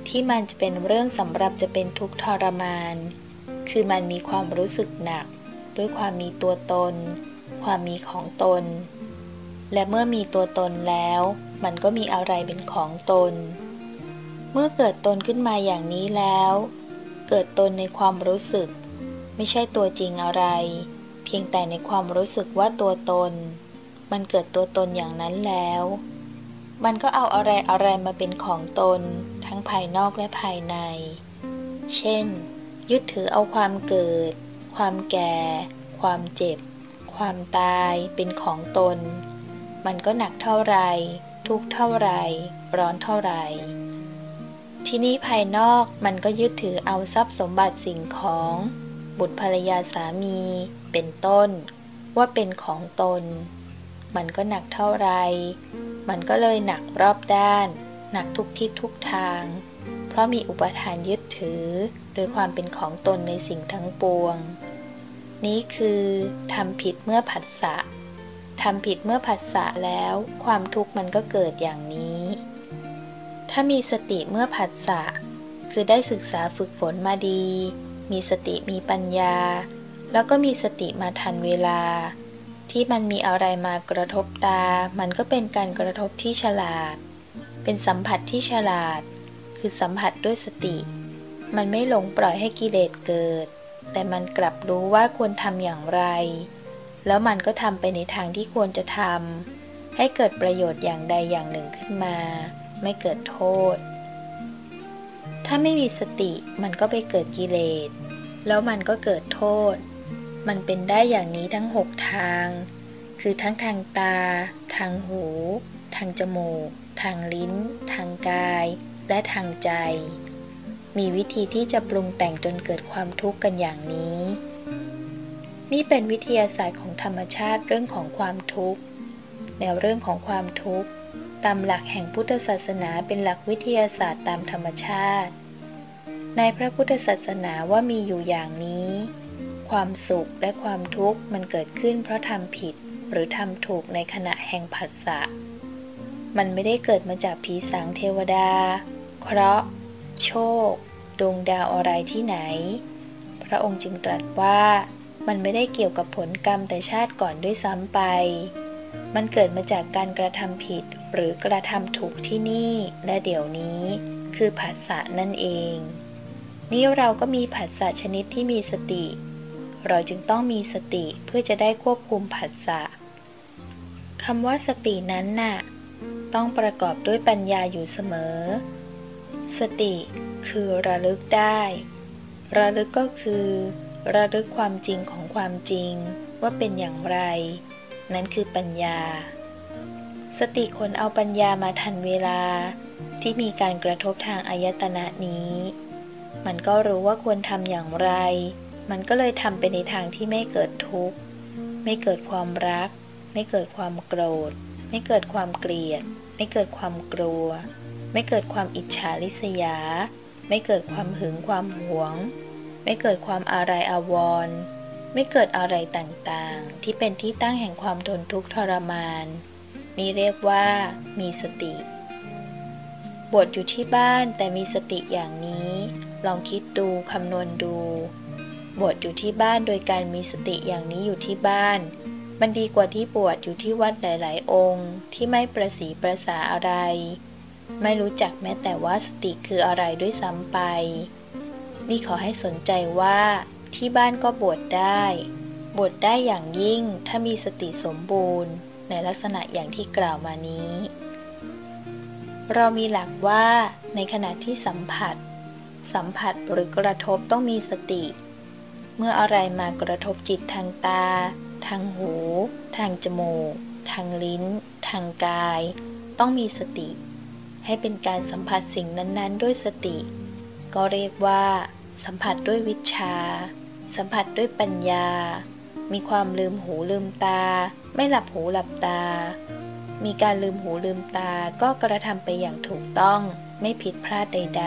ที่มันจะเป็นเรื่องสำหรับจะเป็นทุกข์ทรมาน คือมันมีความรู้สึกหนัก ด้วยความมีตัวตน ความมีของตน และเมื่อมีตัวตนแล้ว มันก็มีอะไรเป็นของตน เมื่อเกิดตนขึ้นมาอย่างนี้แล้ว เกิดตนในความรู้สึก ไม่ใช่ตัวจริงอะไร เพียงแต่ในความรู้สึกว่าตัวตน มันเกิดตัวตนอย่างนั้นแล้ว มันก็เอาอะไรอะไรมาเป็นของตน ทั้งภายนอกและภายใน เช่น ยึดถือเอาความเกิด ความแก่ ความเจ็บ ความตายเป็นของตน มันก็หนักเท่าไร ทุกเท่าไร ร้อนเท่าไร ที่นี้ภายนอกมันก็ยึดถือเอาทรัพย์สมบัติสิ่งของ บุตรภรรยาสามี เป็นต้น ว่าเป็นของตน มันก็หนักเท่าไร มันก็เลยหนักรอบด้าน หนักทุกทิศทุกทาง เพราะมีอุปทานยึดถือ โดยความเป็นของตนในสิ่งทั้งปวง นี้คือทำผิดเมื่อผัสสะ ทำผิดเมื่อผัสสะแล้ว ความทุกข์มันก็เกิดอย่างนี้ ถ้ามีสติเมื่อผัสสะ คือได้ศึกษาฝึกฝนมาดี มีสติมีปัญญา แล้วก็มีสติมาทันเวลา ที่มันมีอะไรมากระทบตา มันก็เป็นการกระทบที่ฉลาด เป็นสัมผัสที่ฉลาด คือสัมผัสด้วยสติ มันไม่หลงปล่อยให้กิเลสเกิด แต่มันกลับรู้ว่าควรทำอย่างไร แล้วมันก็ทำไปในทางที่ควรจะทำให้เกิดประโยชน์อย่างใดอย่างหนึ่งขึ้นมา ไม่เกิดโทษ ถ้าไม่มีสติมันก็ไปเกิดกิเลส แล้วมันก็เกิดโทษ มันเป็นได้อย่างนี้ทั้งหกทาง คือทั้งทางตา ทางหู ทางจมูก ทางลิ้น ทางกาย และทางใจ มีวิธีที่จะปรุงแต่งจนเกิดความทุกข์กันอย่างนี้ นี่เป็นวิทยาศาสตร์ของธรรมชาติเรื่องของความทุกข์ แนวเรื่องของความทุกข์ตามหลักแห่งพุทธศาสนาเป็นหลักวิทยาศาสตร์ตามธรรมชาติ ในพระพุทธศาสนาว่ามีอยู่อย่างนี้ ความสุขและความทุกข์มันเกิดขึ้นเพราะทำผิดหรือทำถูกในขณะแห่งผัสสะ มันไม่ได้เกิดมาจากผีสางเทวดา เคราะห์ โชค ดวงดาวอะไรที่ไหน พระองค์จึงตรัสว่า มันไม่ได้เกี่ยวกับผลกรรมแต่ชาติก่อนด้วยซ้ำไป มันเกิดมาจากการกระทำผิดหรือกระทำถูกที่นี่และเดี๋ยวนี้ คือผัสสะนั่นเอง นี่เราก็มีผัสสะชนิดที่มีสติ เราจึงต้องมีสติเพื่อจะได้ควบคุมผัสสะคำว่าสตินั้นน่ะ ต้องประกอบด้วยปัญญาอยู่เสมอ สติคือระลึกได้ ระลึกก็คือ ระลึกความจริงของความจริงว่าเป็นอย่างไร นั้นคือปัญญา สติคนเอาปัญญามาทันเวลาที่มีการกระทบทางอายตนะนี้ มันก็รู้ว่าควรทำอย่างไร มันก็เลยทำไปในทางที่ไม่เกิดทุกข์ ไม่เกิดความรัก ไม่เกิดความโกรธ ไม่เกิดความเกลียด ไม่เกิดความกลัว ไม่เกิดความอิจฉาริษยา ไม่เกิดความหึงความหวง ไม่เกิดความอาลัยอาวรณ์ไม่เกิดอะไรต่างๆ ที่เป็นที่ตั้งแห่งความทนทุกข์ทรมาน นี่เรียกว่ามีสติ บวชอยู่ที่บ้านแต่มีสติอย่างนี้ ลองคิดดูคำนวณดู บวชอยู่ที่บ้านโดยการมีสติอย่างนี้อยู่ที่บ้าน มันดีกว่าที่บวชอยู่ที่วัดหลาย ๆ องค์ ที่ไม่ประสีประสาอะไร ไม่รู้จักแม้แต่ว่าสติคืออะไรด้วยซ้ำไป นี่ขอให้สนใจว่าที่บ้านก็บวชได้ บวชได้อย่างยิ่งถ้ามีสติสมบูรณ์ ในลักษณะอย่างที่กล่าวมานี้ เรามีหลักว่าในขณะที่สัมผัส สัมผัสหรือกระทบต้องมีสติ เมื่ออะไรมากระทบจิตทางตา ทางหู ทางจมูก ทางลิ้น ทางกาย ต้องมีสติ ให้เป็นการสัมผัสสิ่งนั้นๆ ด้วยสติ ก็เรียกว่า สัมผัสด้วยวิชา สัมผัสด้วยปัญญา มีความลืมหูลืมตา ไม่หลับหูหลับตา มีการลืมหูลืมตาก็กระทำไปอย่างถูกต้องไม่ผิดพลาดใด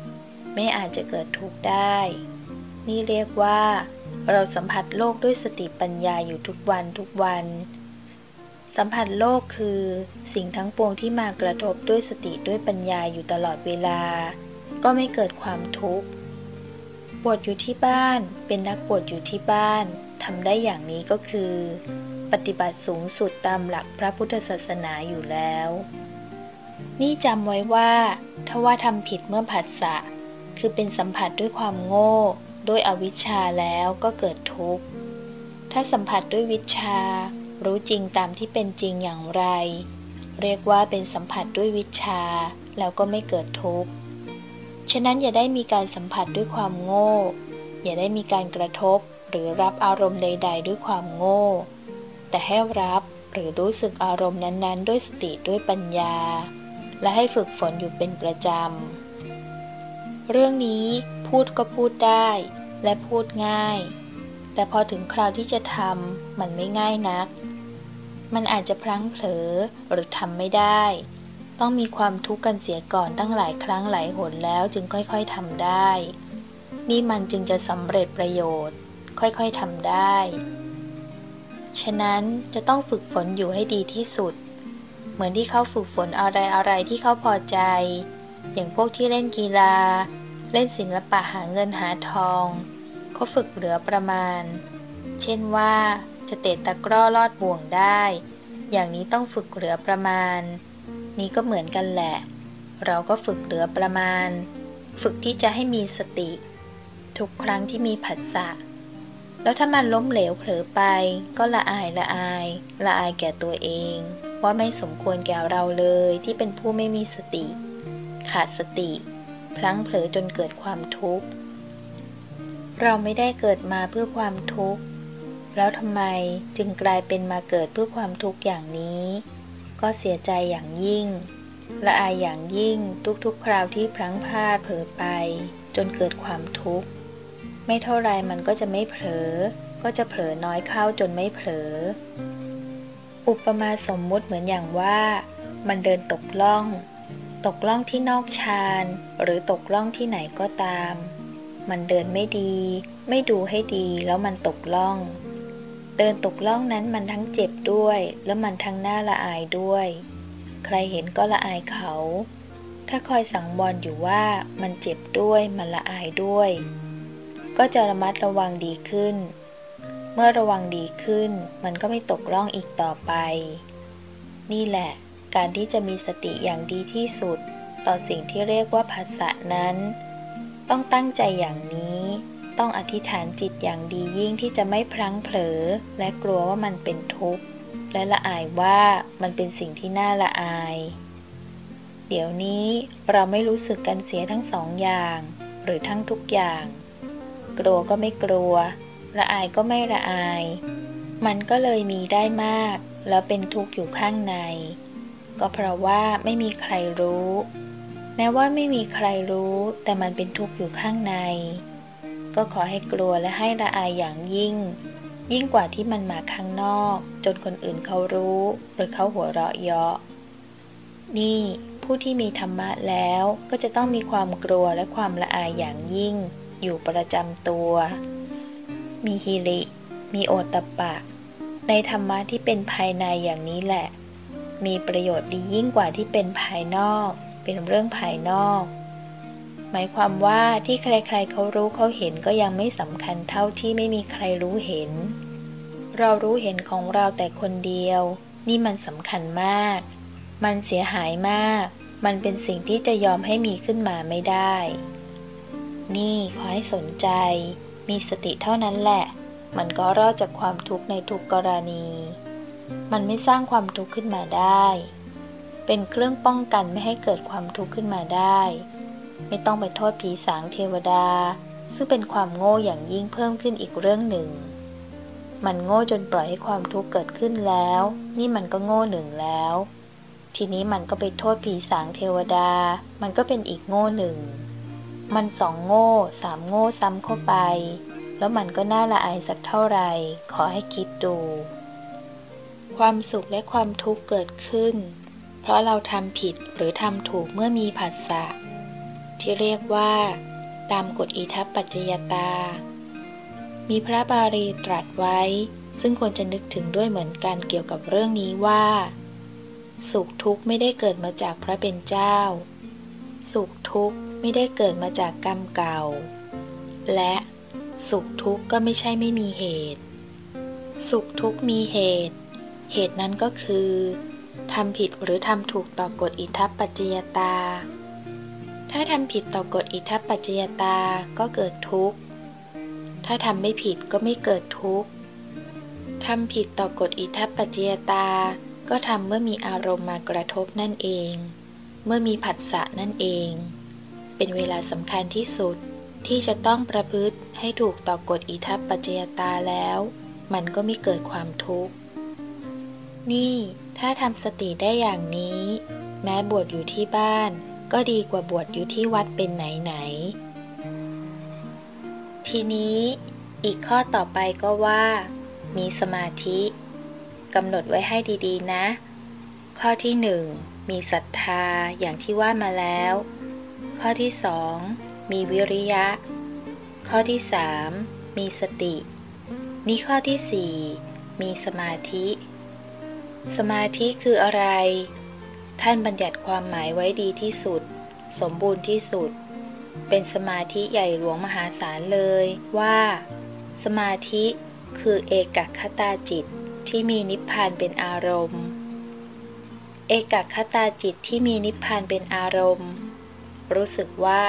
ๆ ไม่อาจจะเกิดทุกข์ได้ นี่เรียกว่า เราสัมผัสโลกด้วยสติปัญญาอยู่ทุกวันทุกวัน สัมผัสโลกคือ สิ่งทั้งปวงที่มากระทบด้วยสติด้วยปัญญาอยู่ตลอดเวลา ก็ไม่เกิดความทุกข์ บวชอยู่ที่บ้าน เป็นนักบวชอยู่ที่บ้านทำได้อย่างนี้ก็คือ ปฏิบัติสูงสุดตามหลักพระพุทธศาสนาอยู่แล้ว นี่จำไว้ว่าถ้าว่าทำผิดเมื่อผัสสะ คือเป็นสัมผัสด้วยความโง่ ด้วยอวิชชาแล้วก็เกิดทุกข์ ถ้าสัมผัสด้วยวิชา รู้จริงตามที่เป็นจริงอย่างไร เรียกว่าเป็นสัมผัสด้วยวิชา แล้วก็ไม่เกิดทุกข์ ฉะนั้นอย่าได้มีการสัมผัสด้วยความโง่ อย่าได้มีการกระทบหรือรับอารมณ์ใด ๆ ด้วยความโง่ แต่ให้รับหรือรู้สึกอารมณ์นั้นๆ ด้วยสติด้วยปัญญา และให้ฝึกฝนอยู่เป็นประจำ เรื่องนี้พูดก็พูดได้ และพูดง่าย แต่พอถึงคราวที่จะทำมันไม่ง่ายนัก มันอาจจะพลั้งเผลอหรือทำไม่ได้ ต้องมีความทุกข์กันเสียก่อนตั้งหลายครั้งหลายหนแล้วจึงค่อยๆทำได้ นี่มันจึงจะสำเร็จประโยชน์ ค่อยๆทำได้ ฉะนั้นจะต้องฝึกฝนอยู่ให้ดีที่สุด เหมือนที่เขาฝึกฝนอะไรอะไรที่เขาพอใจ อย่างพวกที่เล่นกีฬา เล่นศิลปะหาเงินหาทองเขาฝึกเหลือประมาณ เช่นว่าจะเตะตะกร้อลอดบ่วงได้ อย่างนี้ต้องฝึกเหลือประมาณ นี้ก็เหมือนกันแหละ เราก็ฝึกเหลือประมาณ ฝึกที่จะให้มีสติ ทุกครั้งที่มีผัสสะแล้วถ้ามันล้มเหลวเผลอไป ก็ละอายละอาย ละอายแก่ตัวเอง ว่าไม่สมควรแก่เราเลยที่เป็นผู้ไม่มีสติ ขาดสติ พลั้งเผลอจนเกิดความทุกข์ เราไม่ได้เกิดมาเพื่อความทุกข์ แล้วทำไมจึงกลายเป็นมาเกิดเพื่อความทุกข์อย่างนี้ ก็เสียใจอย่างยิ่ง และอายอย่างยิ่งทุกๆ คราวที่พลั้งพลาดเผลอไป จนเกิดความทุกข์ ไม่เท่าไรมันก็จะไม่เผลอ ก็จะเผลอน้อยเข้าจนไม่เผลอ อุปมาสมมุติเหมือนอย่างว่า มันเดินตกล่อง ตกล่องที่นอกชานหรือตกล่องที่ไหนก็ตาม มันเดินไม่ดี ไม่ดูให้ดีแล้วมันตกล่อง เดินตกล่องนั้นมันทั้งเจ็บด้วย แล้วมันทั้งหน้าละอายด้วย ใครเห็นก็ละอายเขา ถ้าคอยสังวรอยู่ว่ามันเจ็บด้วยมันละอายด้วย ก็จะระมัดระวังดีขึ้น เมื่อระวังดีขึ้น มันก็ไม่ตกล่องอีกต่อไป นี่แหละ การที่จะมีสติอย่างดีที่สุด ต่อสิ่งที่เรียกว่าภาษานั้น ต้องตั้งใจอย่างนี้ ต้องอธิษฐานจิตอย่างดียิ่งที่จะไม่พลั้งเผลอ และกลัวว่ามันเป็นทุกข์ และละอายว่ามันเป็นสิ่งที่น่าละอาย เดี๋ยวนี้เราไม่รู้สึกกันเสียทั้งสองอย่าง หรือทั้งทุกอย่าง กลัวก็ไม่กลัว ละอายก็ไม่ละอาย มันก็เลยมีได้มาก แล้วเป็นทุกข์อยู่ข้างใน ก็เพราะว่าไม่มีใครรู้ แม้ว่าไม่มีใครรู้ แต่มันเป็นทุกข์อยู่ข้างใน ก็ขอให้กลัวและให้ละอายอย่างยิ่ง ยิ่งกว่าที่มันมาข้างนอก จนคนอื่นเขารู้ หรือเขาหัวเราะเยาะนี่ผู้ที่มีธรรมะแล้วก็จะต้องมีความกลัวและความละอายอย่างยิ่ง อยู่ประจำตัว มีฮิริ มีโอตปะ ในธรรมะที่เป็นภายในอย่างนี้แหละ มีประโยชน์ดียิ่งกว่าที่เป็นภายนอก เป็นเรื่องภายนอก หมายความว่าที่ใครๆเขารู้เขาเห็นก็ยังไม่สำคัญเท่าที่ไม่มีใครรู้เห็น เรารู้เห็นของเราแต่คนเดียว นี่มันสำคัญมาก มันเสียหายมาก มันเป็นสิ่งที่จะยอมให้มีขึ้นมาไม่ได้ นี่ขอให้สนใจ มีสติเท่านั้นแหละ มันก็รอดจากความทุกข์ในทุกกรณี มันไม่สร้างความทุกข์ขึ้นมาได้ เป็นเครื่องป้องกันไม่ให้เกิดความทุกข์ขึ้นมาได้ ไม่ต้องไปโทษผีสางเทวดา ซึ่งเป็นความโง่อย่างยิ่งเพิ่มขึ้นอีกเรื่องหนึ่ง มันโง่จนปล่อยให้ความทุกข์เกิดขึ้นแล้ว นี่มันก็โง่หนึ่งแล้ว ทีนี้มันก็ไปโทษผีสางเทวดา มันก็เป็นอีกโง่หนึ่ง มันสองโง่สามโง่ซ้ำเข้าไป แล้วมันก็น่าละอายสักเท่าไหร่ขอให้คิดดู ความสุขและความทุกข์เกิดขึ้น เพราะเราทำผิดหรือทำถูกเมื่อมีผัสสะ ที่เรียกว่า ตามกฎอิทัปปัจจยตา มีพระบาลีตรัสไว้ ซึ่งควรจะนึกถึงด้วยเหมือนกันเกี่ยวกับเรื่องนี้ว่า สุขทุกข์ไม่ได้เกิดมาจากพระเป็นเจ้า สุขทุกข์ไม่ได้เกิดมาจากกรรมเก่า และสุขทุกข์ก็ไม่ใช่ไม่มีเหตุ สุขทุกข์มีเหตุ เหตุนั้นก็คือทำผิดหรือทำถูกต่อกฎอิทัปปัจจยตา ถ้าทำผิดต่อกฎอิทัปปัจจยตาก็เกิดทุกข์ ถ้าทำไม่ผิดก็ไม่เกิดทุกข์ ทำผิดต่อกฎอิทัปปัจจยตา ก็ทำเมื่อมีอารมณ์มากระทบนั่นเอง เมื่อมีผัสสะนั่นเอง เป็นเวลาสำคัญที่สุดที่จะต้องประพฤติให้ถูกต่อกฎอิทัปปัจจยตาแล้ว มันก็ไม่เกิดความทุกข์ นี่ถ้าทำสติได้อย่างนี้ แม้บวชอยู่ที่บ้าน ก็ดีกว่าบวชอยู่ที่วัดเป็นไหนไหนทีนี้อีกข้อต่อไปก็ว่า มีสมาธิกำหนดไว้ให้ดีๆนะ ข้อที่หนึ่งมีศรัทธาอย่างที่ว่ามาแล้ว ข้อที่สองมีวิริยะ ข้อที่สามมีสติ นี่ข้อที่สี่มีสมาธิ สมาธิคืออะไร ท่านบัญญัติความหมายไว้ดีที่สุด สมบูรณ์ที่สุด เป็นสมาธิใหญ่หลวงมหาศาลเลยว่า สมาธิคือเอกคตาจิตที่มีนิพพานเป็นอารมณ์ เอกคตาจิตที่มีนิพพานเป็นอารมณ์ รู้สึกว่า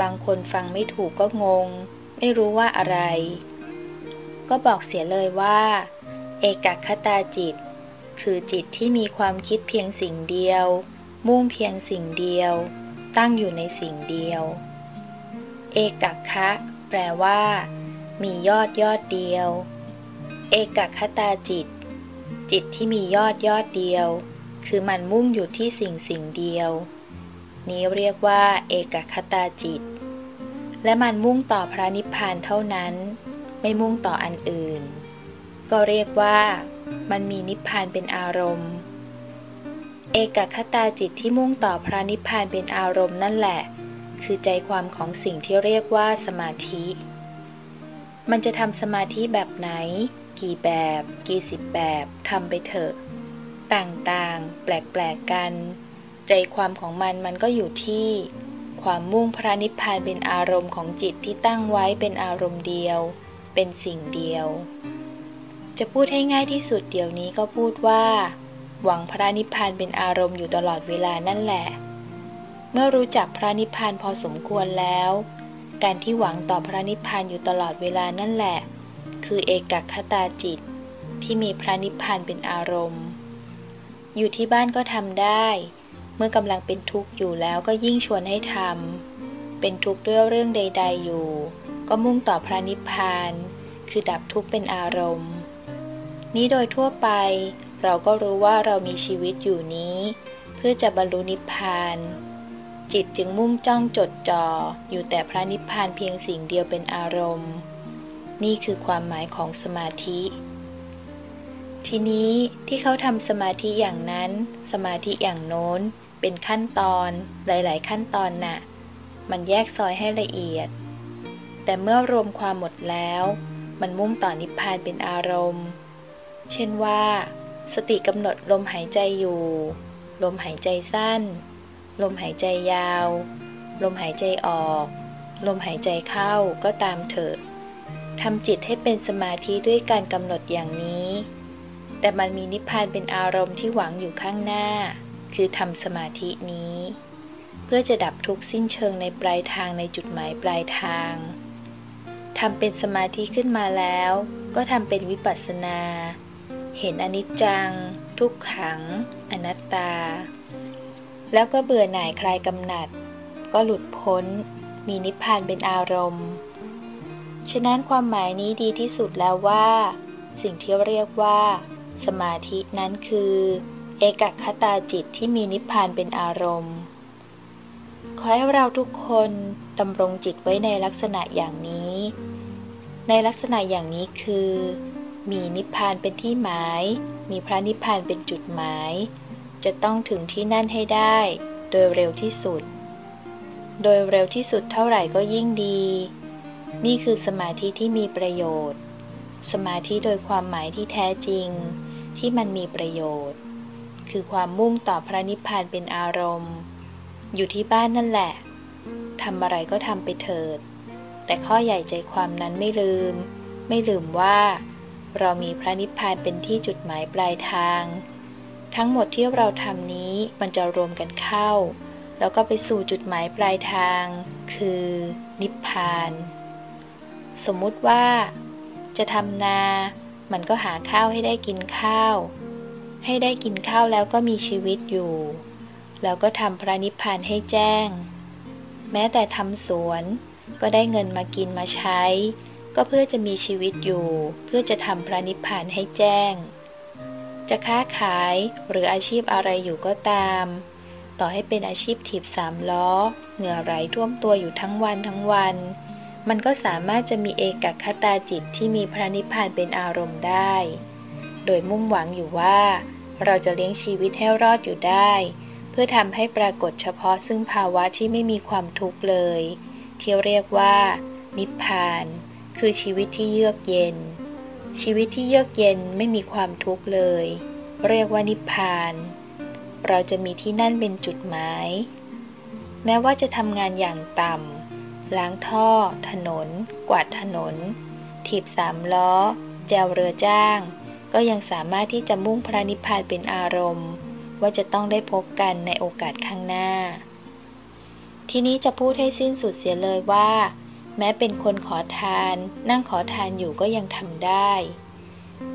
บางคนฟังไม่ถูกก็งง ไม่รู้ว่าอะไร ก็บอกเสียเลยว่า เอกคตาจิต คือจิตที่มีความคิดเพียงสิ่งเดียว มุ่งเพียงสิ่งเดียว ตั้งอยู่ในสิ่งเดียว เอกัคคะแปลว่า มียอดยอดเดียว เอกัคตาจิต จิตที่มียอดยอดเดียว คือมันมุ่งอยู่ที่สิ่งสิ่งเดียว นี้เรียกว่า เอกคตาจิต และมันมุ่งต่อพระนิพพานเท่านั้น ไม่มุ่งต่ออันอื่น ก็เรียกว่า มันมีนิพพานเป็นอารมณ์ เอกคตาจิตที่มุ่งต่อพระนิพพานเป็นอารมณ์นั่นแหละ คือใจความของสิ่งที่เรียกว่าสมาธิ มันจะทำสมาธิแบบไหน กี่แบบ กี่สิบแบบทำไปเถอะ ต่างๆ แปลกๆกัน ใจความของมันมันก็อยู่ที่ความมุ่งพระนิพพานเป็นอารมณ์ของจิตที่ตั้งไว้เป็นอารมณ์เดียว เป็นสิ่งเดียว จะพูดให้ง่ายที่สุดเดี๋ยวนี้ก็พูดว่า หวังพระนิพพานเป็นอารมณ์อยู่ตลอดเวลานั่นแหละ เมื่อรู้จักพระนิพพานพอสมควรแล้ว การที่หวังต่อพระนิพพานอยู่ตลอดเวลานั่นแหละ คือเอกคตาจิต ที่มีพระนิพพานเป็นอารมณ์ อยู่ที่บ้านก็ทำได้ เมื่อกำลังเป็นทุกข์อยู่แล้วก็ยิ่งชวนให้ทำเป็นทุกข์ด้วยเรื่องใด ๆอยู่ ก็มุ่งต่อพระนิพพาน คือดับทุกข์เป็นอารมณ์ นี้โดยทั่วไป เราก็รู้ว่าเรามีชีวิตอยู่นี้ เพื่อจะบรรลุนิพพาน จิตจึงมุ่งจ้องจดจ่ออยู่แต่พระนิพพานเพียงสิ่งเดียวเป็นอารมณ์ นี่คือความหมายของสมาธิ ทีนี้ที่เขาทำสมาธิอย่างนั้น สมาธิอย่างโน้น เป็นขั้นตอนหลาย ๆ ขั้นตอนนะ่ะ มันแยกซอยให้ละเอียด แต่เมื่อรวมความหมดแล้ว มันมุ่งต่อนิพพานเป็นอารมณ์ เช่นว่า สติกำหนดลมหายใจอยู่ ลมหายใจสั้น ลมหายใจยาว ลมหายใจออก ลมหายใจเข้าก็ตามเถอะทำจิตให้เป็นสมาธิด้วยการกำหนดอย่างนี้ แต่มันมีนิพพานเป็นอารมณ์ที่หวังอยู่ข้างหน้า คือทำสมาธินี้ เพื่อจะดับทุกข์สิ้นเชิงในปลายทางในจุดหมายปลายทางทำเป็นสมาธิขึ้นมาแล้ว ก็ทำเป็นวิปัสสนา เห็นอนิจจัง ทุกขัง อนัตตา แล้วก็เบื่อหน่ายคลายกำหนัด ก็หลุดพ้น มีนิพพานเป็นอารมณ์ ฉะนั้นความหมายนี้ดีที่สุดแล้วว่า สิ่งที่เรียกว่า สมาธินั้นคือ เอกคตาจิตที่มีนิพพานเป็นอารมณ์ ขอให้เราทุกคนดำรงจิตไว้ในลักษณะอย่างนี้ ในลักษณะอย่างนี้คือ มีนิพพานเป็นที่หมาย มีพระนิพพานเป็นจุดหมาย จะต้องถึงที่นั่นให้ได้ โดยเร็วที่สุด โดยเร็วที่สุดเท่าไหร่ก็ยิ่งดี นี่คือสมาธิที่มีประโยชน์ สมาธิโดยความหมายที่แท้จริง ที่มันมีประโยชน์ คือความมุ่งต่อพระนิพพานเป็นอารมณ์ อยู่ที่บ้านนั่นแหละทำอะไรก็ทำไปเถิด แต่ข้อใหญ่ใจความนั้นไม่ลืม ไม่ลืมว่า เรามีพระนิพพานเป็นที่จุดหมายปลายทาง ทั้งหมดที่เราทำนี้มันจะรวมกันเข้า แล้วก็ไปสู่จุดหมายปลายทาง คือ นิพพาน สมมุติว่า จะทำนา มันก็หาข้าวให้ได้กินข้าว ให้ได้กินข้าวแล้วก็มีชีวิตอยู่ แล้วก็ทำพระนิพพานให้แจ้ง แม้แต่ทำสวน ก็ได้เงินมากินมาใช้ ก็เพื่อจะมีชีวิตอยู่ เพื่อจะทำพระนิพพานให้แจ้ง จะค้าขายหรืออาชีพอะไรอยู่ก็ตาม ต่อให้เป็นอาชีพถีบสามล้อ เหงื่อไหลท่วมตัวอยู่ทั้งวันทั้งวัน มันก็สามารถจะมีเอกคตาจิตที่มีพระนิพพานเป็นอารมณ์ได้ โดยมุ่งหวังอยู่ว่า เราจะเลี้ยงชีวิตให้รอดอยู่ได้ เพื่อทำให้ปรากฏเฉพาะซึ่งภาวะที่ไม่มีความทุกข์เลย ที่เรียกว่า นิพพาน คือชีวิตที่เยือกเย็น ชีวิตที่เยือกเย็นไม่มีความทุกข์เลย เรียกว่านิพพาน เราจะมีที่นั่นเป็นจุดหมาย แม้ว่าจะทำงานอย่างต่ำล้างท่อ ถนน กวาดถนน ถีบสามล้อ แจวเรือจ้าง ก็ยังสามารถที่จะมุ่งพระนิพพานเป็นอารมณ์ ว่าจะต้องได้พบกันในโอกาสข้างหน้า ทีนี้จะพูดให้สิ้นสุดเสียเลยว่า แม้เป็นคนขอทาน นั่งขอทานอยู่ก็ยังทำได้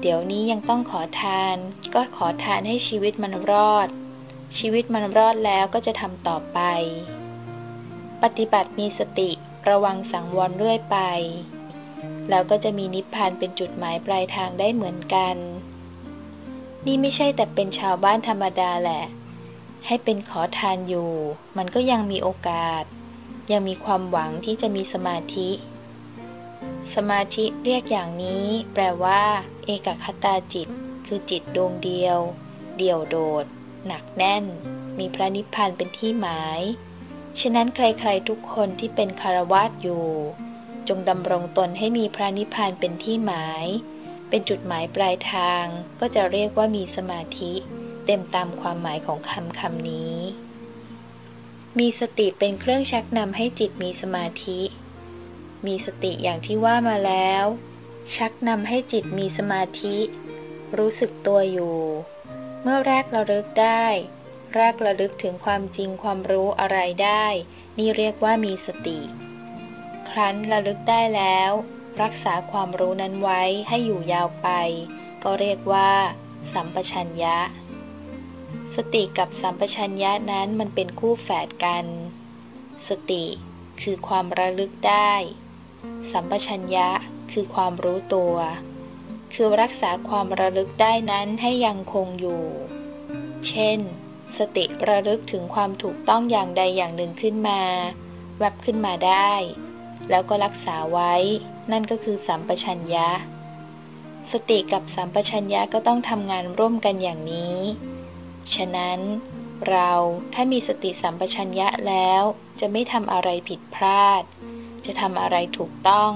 เดี๋ยวนี้ยังต้องขอทาน ก็ขอทานให้ชีวิตมันรอด ชีวิตมันรอดแล้วก็จะทำต่อไป ปฏิบัติมีสติระวังสังวรเรื่อยไป แล้วก็จะมีนิพพานเป็นจุดหมายปลายทางได้เหมือนกัน นี่ไม่ใช่แต่เป็นชาวบ้านธรรมดาแหละ ให้เป็นขอทานอยู่ มันก็ยังมีโอกาส ยังมีความหวังที่จะมีสมาธิ สมาธิเรียกอย่างนี้แปลว่า เอกคตาจิต คือจิตดวงเดียว เดี่ยวโดด หนักแน่น มีพระนิพพานเป็นที่หมาย ฉะนั้นใครๆทุกคนที่เป็นคารวะอยู่ จงดำรงตนให้มีพระนิพพานเป็นที่หมาย เป็นจุดหมายปลายทาง ก็จะเรียกว่ามีสมาธิ เต็มตามความหมายของคำคำนี้ มีสติเป็นเครื่องชักนำให้จิตมีสมาธิ มีสติอย่างที่ว่ามาแล้ว ชักนำให้จิตมีสมาธิ รู้สึกตัวอยู่ เมื่อแรกระลึกได้แรกระลึกถึงความจริงความรู้อะไรได้ นี่เรียกว่ามีสติคครั้นระลึกได้แล้ว รักษาความรู้นั้นไว้ให้อยู่ยาวไป ก็เรียกว่า สัมปชัญญะ สติกับสัมปชัญญะนั้นมันเป็นคู่แฝดกัน สติคือความระลึกได้ สัมปชัญญะคือความรู้ตัว คือรักษาความระลึกได้นั้นให้ยังคงอยู่ เช่น สติระลึกถึงความถูกต้องอย่างใดอย่างหนึ่งขึ้นมา แวบขึ้นมาได้ แล้วก็รักษาไว้ นั่นก็คือสัมปชัญญะ สติกับสัมปชัญญะก็ต้องทำงานร่วมกันอย่างนี้ ฉะนั้น เราถ้ามีสติสัมปชัญญะแล้ว จะไม่ทำอะไรผิดพลาด จะทำอะไรถูกต้อง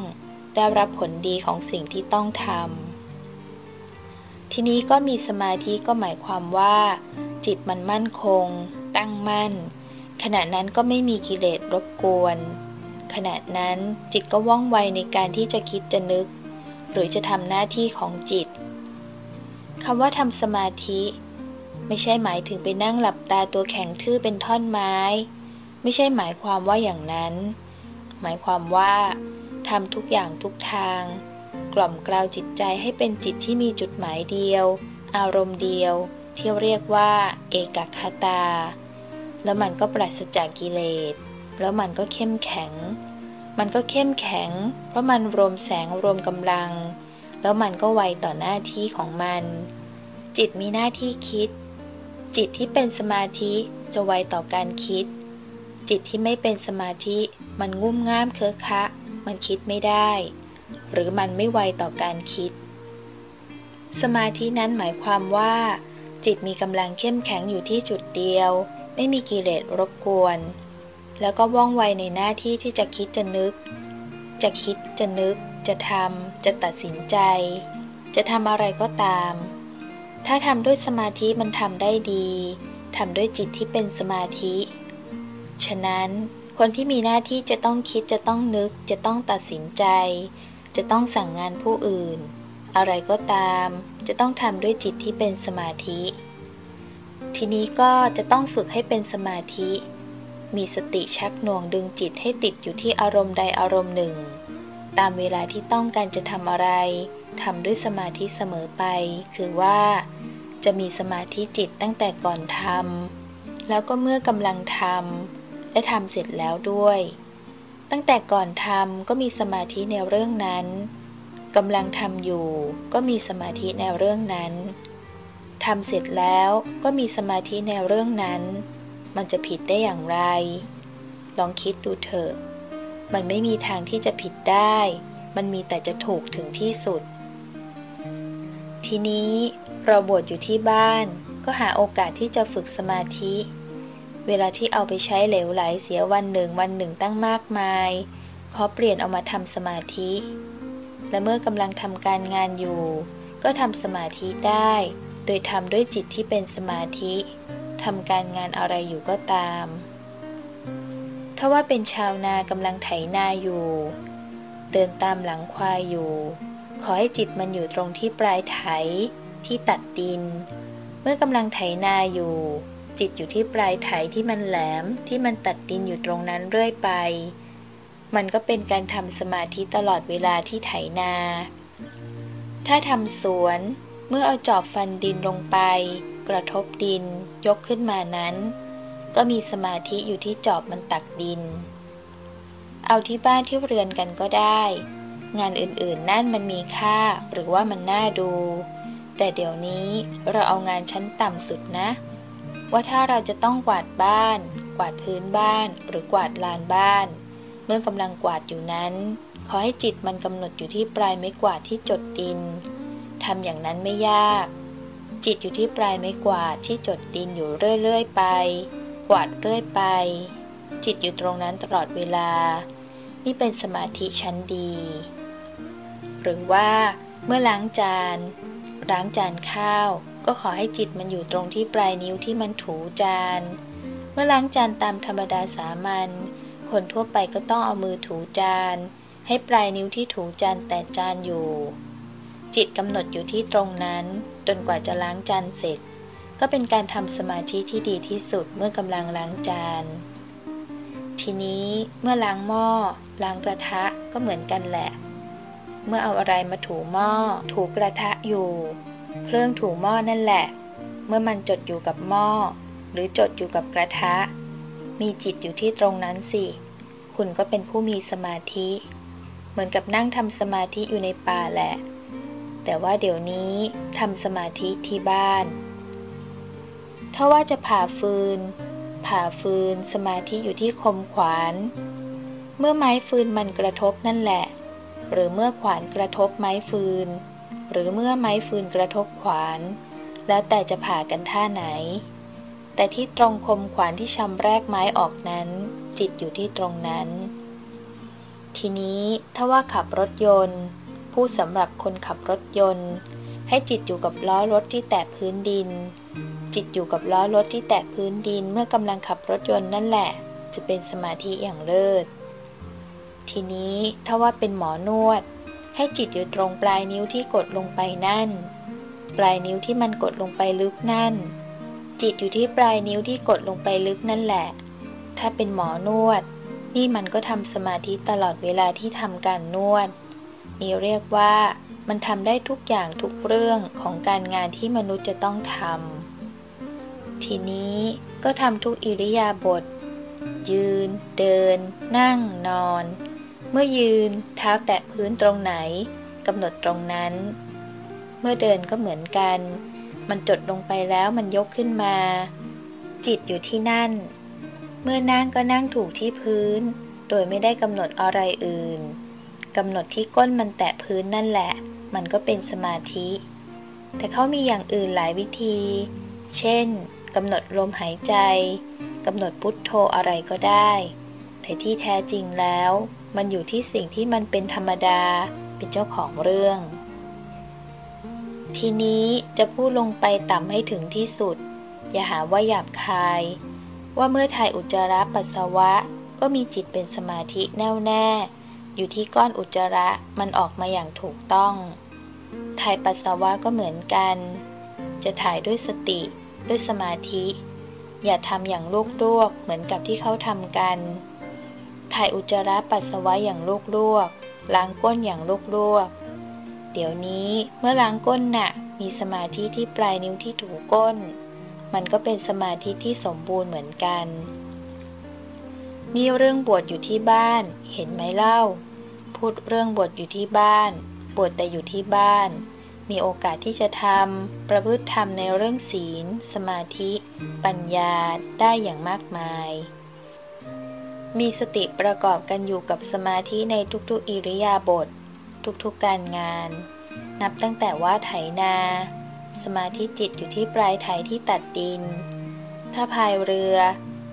ได้รับผลดีของสิ่งที่ต้องทำทีนี้ก็มีสมาธิก็หมายความว่า จิตมันมั่นคง ตั้งมั่น ขณะนั้นก็ไม่มีกิเลสรบกวน ขณะนั้นจิตก็ว่องไวในการที่จะคิดจะนึก หรือจะทำหน้าที่ของจิตคำว่าทำสมาธิ ไม่ใช่หมายถึงไปนั่งหลับตาตัวแข็งทื่อเป็นท่อนไม้ ไม่ใช่หมายความว่าอย่างนั้น หมายความว่าทำทุกอย่างทุกทาง กล่อมกล่าวจิตใจให้เป็นจิตที่มีจุดหมายเดียว อารมณ์เดียว ที่เรียกว่า เอกคตา แล้วมันก็ปราศจากกิเลส แล้วมันก็เข้มแข็ง มันก็เข้มแข็ง เพราะมันรวมแสงรวมกำลัง แล้วมันก็ไวต่อหน้าที่ของมัน จิตมีหน้าที่คิด จิตที่เป็นสมาธิจะไวต่อการคิด จิตที่ไม่เป็นสมาธิมันงุ่มง่ามเคอะคะ มันคิดไม่ได้ หรือมันไม่ไวต่อการคิด สมาธินั้นหมายความว่า จิตมีกำลังเข้มแข็งอยู่ที่จุดเดียว ไม่มีกิเลสรบกวน แล้วก็ว่องไวในหน้าที่ที่จะคิดจะนึก จะคิดจะนึก จะทำจะตัดสินใจ จะทำอะไรก็ตาม ถ้าทำด้วยสมาธิมันทำได้ดีทำด้วยจิตที่เป็นสมาธิ ฉะนั้นคนที่มีหน้าที่จะต้องคิดจะต้องนึก จะต้องตัดสินใจ จะต้องสั่งงานผู้อื่น อะไรก็ตาม จะต้องทำด้วยจิตที่เป็นสมาธิ ทีนี้ก็จะต้องฝึกให้เป็นสมาธิ มีสติชักหน่วงดึงจิตให้ติดอยู่ที่อารมณ์ใดอารมณ์หนึ่ง ตามเวลาที่ต้องการจะทำอะไร ทำด้วยสมาธิเสมอไป คือว่าจะมีสมาธิจิตตั้งแต่ก่อนทำแล้วก็เมื่อกำลังทำและทำเสร็จแล้วด้วย ตั้งแต่ก่อนทำก็มีสมาธิในเรื่องนั้นกำลังทำอยู่ ก็มีสมาธิในเรื่องนั้นทำเสร็จแล้วก็มีสมาธิในเรื่องนั้น มันจะผิดได้อย่างไร ลองคิดดูเถอะ มันไม่มีทางที่จะผิดได้ มันมีแต่จะถูกถึงที่สุด ทีนี้เราบวชอยู่ที่บ้านก็หาโอกาสที่จะฝึกสมาธิ เวลาที่เอาไปใช้เหลวไหลเสียวันหนึ่งวันหนึ่งตั้งมากมาย ขอเปลี่ยนเอามาทำสมาธิ และเมื่อกำลังทำการงานอยู่ ก็ทำสมาธิได้ โดยทำด้วยจิตที่เป็นสมาธิทำการงานอะไรอยู่ก็ตาม ถ้าว่าเป็นชาวนากำลังไถนาอยู่ เดินตามหลังควายอยู่ ขอให้จิตมันอยู่ตรงที่ปลายไถที่ตัดดิน เมื่อกำลังไถนาอยู่ จิตอยู่ที่ปลายไถที่มันแหลมที่มันตัดดินอยู่ตรงนั้นเรื่อยไป มันก็เป็นการทำสมาธิตลอดเวลาที่ไถนา ถ้าทำสวน เมื่อเอาจอบฟันดินลงไป กระทบดิน ยกขึ้นมานั้น ก็มีสมาธิอยู่ที่จอบมันตักดิน เอาที่บ้านที่เรือนกันก็ได้ งานอื่นๆ นั่นมันมีค่าหรือว่ามันน่าดู แต่เดี๋ยวนี้เราเอางานชั้นต่ำสุดนะ ว่าถ้าเราจะต้องกวาดบ้าน กวาดพื้นบ้าน หรือกวาดลานบ้าน เมื่อกำลังกวาดอยู่นั้น ขอให้จิตมันกำหนดอยู่ที่ปลายไม้กวาดที่จดดินทำอย่างนั้นไม่ยาก จิตอยู่ที่ปลายไม้กวาดที่จดดินอยู่เรื่อยๆไป กวาดเรื่อยไป จิตอยู่ตรงนั้นตลอดเวลา นี่เป็นสมาธิชั้นดี หรือว่า เมื่อล้างจานล้างจานข้าว ก็ขอให้จิตมันอยู่ตรงที่ปลายนิ้วที่มันถูจาน เมื่อล้างจานตามธรรมดาสามัญคนทั่วไปก็ต้องเอามือถูจาน ให้ปลายนิ้วที่ถูจานแต่จานอยู่ จิตกำหนดอยู่ที่ตรงนั้นจนกว่าจะล้างจานเสร็จ ก็เป็นการทำสมาธิที่ดีที่สุดเมื่อกำลังล้างจานทีทีนี้เมื่อล้างหม้อล้างกระทะก็เหมือนกันแหละ เมื่อเอาอะไรมาถูหม้อ ถูกระทะอยู่ เครื่องถูหม้อนั่นแหละ เมื่อมันจดอยู่กับหม้อ หรือจดอยู่กับกระทะ มีจิตอยู่ที่ตรงนั้นสิ คุณก็เป็นผู้มีสมาธิ เหมือนกับนั่งทำสมาธิอยู่ในป่าแหละ แต่ว่าเดี๋ยวนี้ทำสมาธิที่บ้าน ถ้าว่าจะผ่าฟืน ผ่าฟืนสมาธิอยู่ที่คมขวาน เมื่อไม้ฟืนมันกระทบนั่นแหละ หรือเมื่อขวานกระทบไม้ฟืน หรือเมื่อไม้ฟืนกระทบขวาน แล้วแต่จะผ่ากันท่าไหน แต่ที่ตรงคมขวานที่ชำแรกไม้ออกนั้น จิตอยู่ที่ตรงนั้น ทีนี้ถ้าว่าขับรถยนต์ ผู้สำหรับคนขับรถยนต์ ให้จิตอยู่กับล้อรถที่แตะพื้นดิน จิตอยู่กับล้อรถที่แตะพื้นดินเมื่อกำลังขับรถยนต์นั่นแหละ จะเป็นสมาธิอย่างเลิศ ทีนี้ถ้าว่าเป็นหมอนวด ให้จิตอยู่ตรงปลายนิ้วที่กดลงไปนั่น ปลายนิ้วที่มันกดลงไปลึกนั่น จิตอยู่ที่ปลายนิ้วที่กดลงไปลึกนั่นแหละ ถ้าเป็นหมอนวด นี่มันก็ทำสมาธิตลอดเวลาที่ทำการนวด นี่เรียกว่ามันทำได้ทุกอย่างทุกเรื่องของการงานที่มนุษย์จะต้องทำ ทีนี้ก็ทำทุกอิริยาบถยืน เดิน นั่งนอน เมื่อยืนเท้าแตะพื้นตรงไหนกำหนดตรงนั้น เมื่อเดินก็เหมือนกัน มันจดลงไปแล้วมันยกขึ้นมา จิตอยู่ที่นั่น เมื่อนั่งก็นั่งถูกที่พื้น โดยไม่ได้กำหนดอะไรอื่นกำหนดที่ก้นมันแตะพื้นนั่นแหละ มันก็เป็นสมาธิ แต่เขามีอย่างอื่นหลายวิธี เช่นกำหนดลมหายใจกำหนดพุทโธอะไรก็ได้ แต่ที่แท้จริงแล้ว มันอยู่ที่สิ่งที่มันเป็นธรรมดา เป็นเจ้าของเรื่อง ทีนี้จะพูดลงไปต่ำให้ถึงที่สุด อย่าหาว่าหยาบคาย ว่าเมื่อถ่ายอุจจาระปัสสาวะ ก็มีจิตเป็นสมาธิแน่วแน่ อยู่ที่ก้อนอุจจาระมันออกมาอย่างถูกต้อง ถ่ายปัสสาวะก็เหมือนกัน จะถ่ายด้วยสติ ด้วยสมาธิ อย่าทำอย่างลูกลวกเหมือนกับที่เขาทำกัน ถ่ายอุจจาระปัสสาวะอย่างลูกลวกล้างก้นอย่างลูกลวกเดี๋ยวนี้เมื่อล้างก้นนะ่ะ มีสมาธิที่ปลายนิ้วที่ถูก้น มันก็เป็นสมาธิที่สมบูรณ์เหมือนกัน นี่เรื่องบวชอยู่ที่บ้าน เห็นไหมเล่า พูดเรื่องบวชอยู่ที่บ้าน บวชแต่อยู่ที่บ้าน มีโอกาสที่จะทำประพฤติธรรมในเรื่องศีล สมาธิ ปัญญาได้อย่างมากมาย มีสติประกอบกันอยู่กับสมาธิในทุกๆอิริยาบถทุกๆการงาน นับตั้งแต่ว่าไถนา สมาธิจิตอยู่ที่ปลายไถที่ตัดดิน ถ้าพายเรือ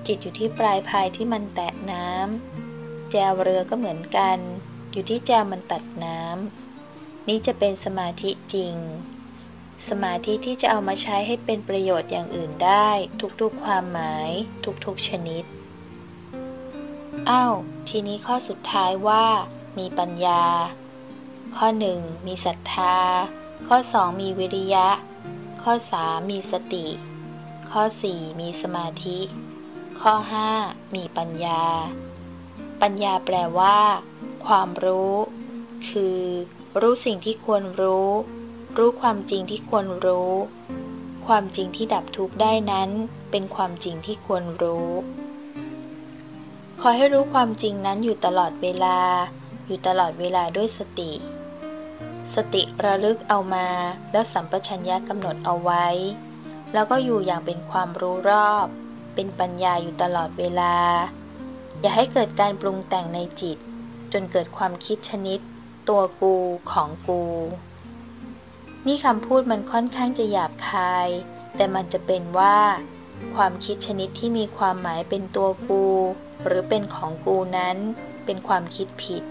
จิตอยู่ที่ปลายพายที่มันแตะน้ำแจวเรือก็เหมือนกัน อยู่ที่แจวมันตัดน้ำนี้จะเป็นสมาธิจริง สมาธิที่จะเอามาใช้ให้เป็นประโยชน์อย่างอื่นได้ ทุกๆความหมาย ทุกๆชนิด อ้าว ทีนี้ข้อสุดท้ายว่า มีปัญญา ข้อ 1 มีศรัทธา ข้อ 2 มีวิริยะ ข้อ 3 มีสติ ข้อ 4 มีสมาธิ ข้อ 5 มีปัญญา ปัญญาแปลว่า ความรู้ คือ รู้สิ่งที่ควรรู้ รู้ความจริงที่ควรรู้ ความจริงที่ดับทุกข์ได้นั้น เป็นความจริงที่ควรรู้ ขอให้รู้ความจริงนั้นอยู่ตลอดเวลา อยู่ตลอดเวลาด้วยสติ สติระลึกเอามา แล้วสัมปชัญญะกำหนดเอาไว้ แล้วก็อยู่อย่างเป็นความรู้รอบ เป็นปัญญาอยู่ตลอดเวลา อย่าให้เกิดการปรุงแต่งในจิต จนเกิดความคิดชนิด ตัวกูของกู นี่คำพูดมันค่อนข้างจะหยาบคาย แต่มันจะเป็นว่า ความคิดชนิดที่มีความหมายเป็นตัวกู หรือเป็นของกูนั้นเป็นความคิดผิด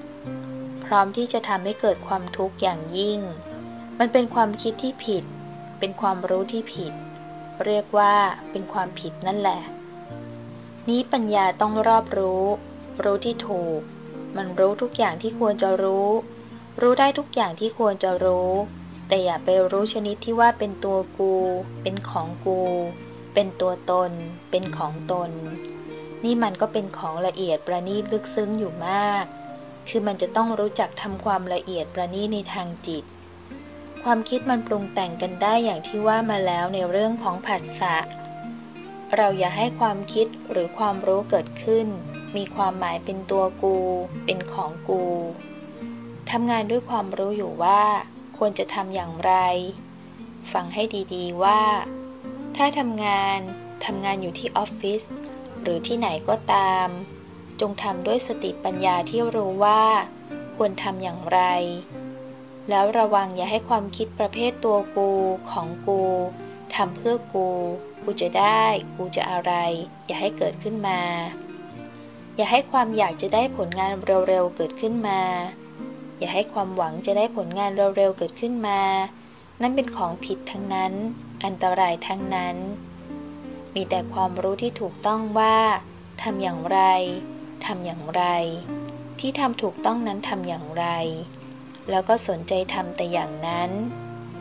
พร้อมที่จะทำให้เกิดความทุกข์อย่างยิ่ง มันเป็นความคิดที่ผิด เป็นความรู้ที่ผิด เรียกว่าเป็นความผิดนั่นแหละ นี้ปัญญาต้องรอบรู้ รู้ที่ถูก มันรู้ทุกอย่างที่ควรจะรู้ รู้ได้ทุกอย่างที่ควรจะรู้ แต่อย่าไปรู้ชนิดที่ว่าเป็นตัวกู เป็นของกู เป็นตัวตน เป็นของตน นี่มันก็เป็นของละเอียดประณีตลึกซึ้งอยู่มาก คือมันจะต้องรู้จักทำความละเอียดประณีตในทางจิต ความคิดมันปรุงแต่งกันได้อย่างที่ว่ามาแล้วในเรื่องของผัสสะ เราอย่าให้ความคิดหรือความรู้เกิดขึ้น มีความหมายเป็นตัวกู เป็นของกูทำงานด้วยความรู้อยู่ว่าควรจะทำอย่างไร ฟังให้ดีๆว่า ถ้าทำงานทำงานอยู่ที่ออฟฟิศ หรือที่ไหนก็ตาม จงทำด้วยสติปัญญาที่รู้ว่า ควรทำอย่างไร แล้วระวังอย่าให้ความคิดประเภทตัวกูของกูทำเพื่อกู กูจะได้ กูจะอะไร อย่าให้เกิดขึ้นมา อย่าให้ความอยากจะได้ผลงานเร็วๆเกิดขึ้นมา อย่าให้ความหวังจะได้ผลงานเร็วๆเกิดขึ้นมา นั่นเป็นของผิดทั้งนั้น อันตรายทั้งนั้น มีแต่ความรู้ที่ถูกต้องว่าทำอย่างไรทำอย่างไร ที่ทำถูกต้องนั้นทำอย่างไร แล้วก็สนใจทำแต่อย่างนั้น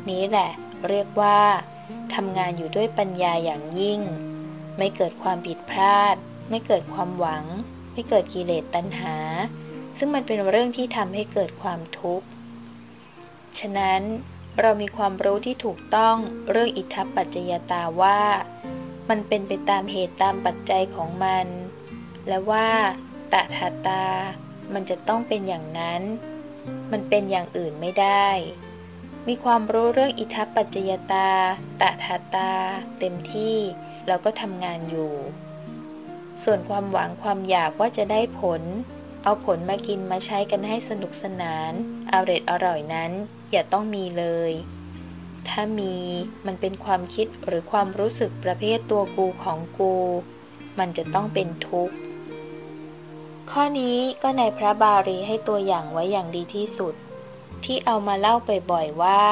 นี้แหละเรียกว่าทำงานอยู่ด้วยปัญญาอย่างยิ่ง ไม่เกิดความผิดพลาด ไม่เกิดความหวัง ไม่เกิดกิเลสตัณหา ซึ่งมันเป็นเรื่องที่ทำให้เกิดความทุกข์ ฉะนั้นเรามีความรู้ที่ถูกต้องเรื่องอิทธปัจจยตาว่า มันเป็นไปตามเหตุตามปัจจัยของมัน และว่าตถาตา มันจะต้องเป็นอย่างนั้น มันเป็นอย่างอื่นไม่ได้ มีความรู้เรื่องอิทัปปัจจยตาตถาตา เต็มที่เราก็ทำงานอยู่ ส่วนความหวังความอยากว่าจะได้ผล เอาผลมากินมาใช้กันให้สนุกสนานอร่อยอร่อยนั้น อย่าต้องมีเลย ถ้ามีมันเป็นความคิดหรือความรู้สึกประเภทตัวกูของกู มันจะต้องเป็นทุกข์ ข้อนี้ก็ในพระบาลีให้ตัวอย่างไว้อย่างดีที่สุด ที่เอามาเล่าบ่อยๆว่า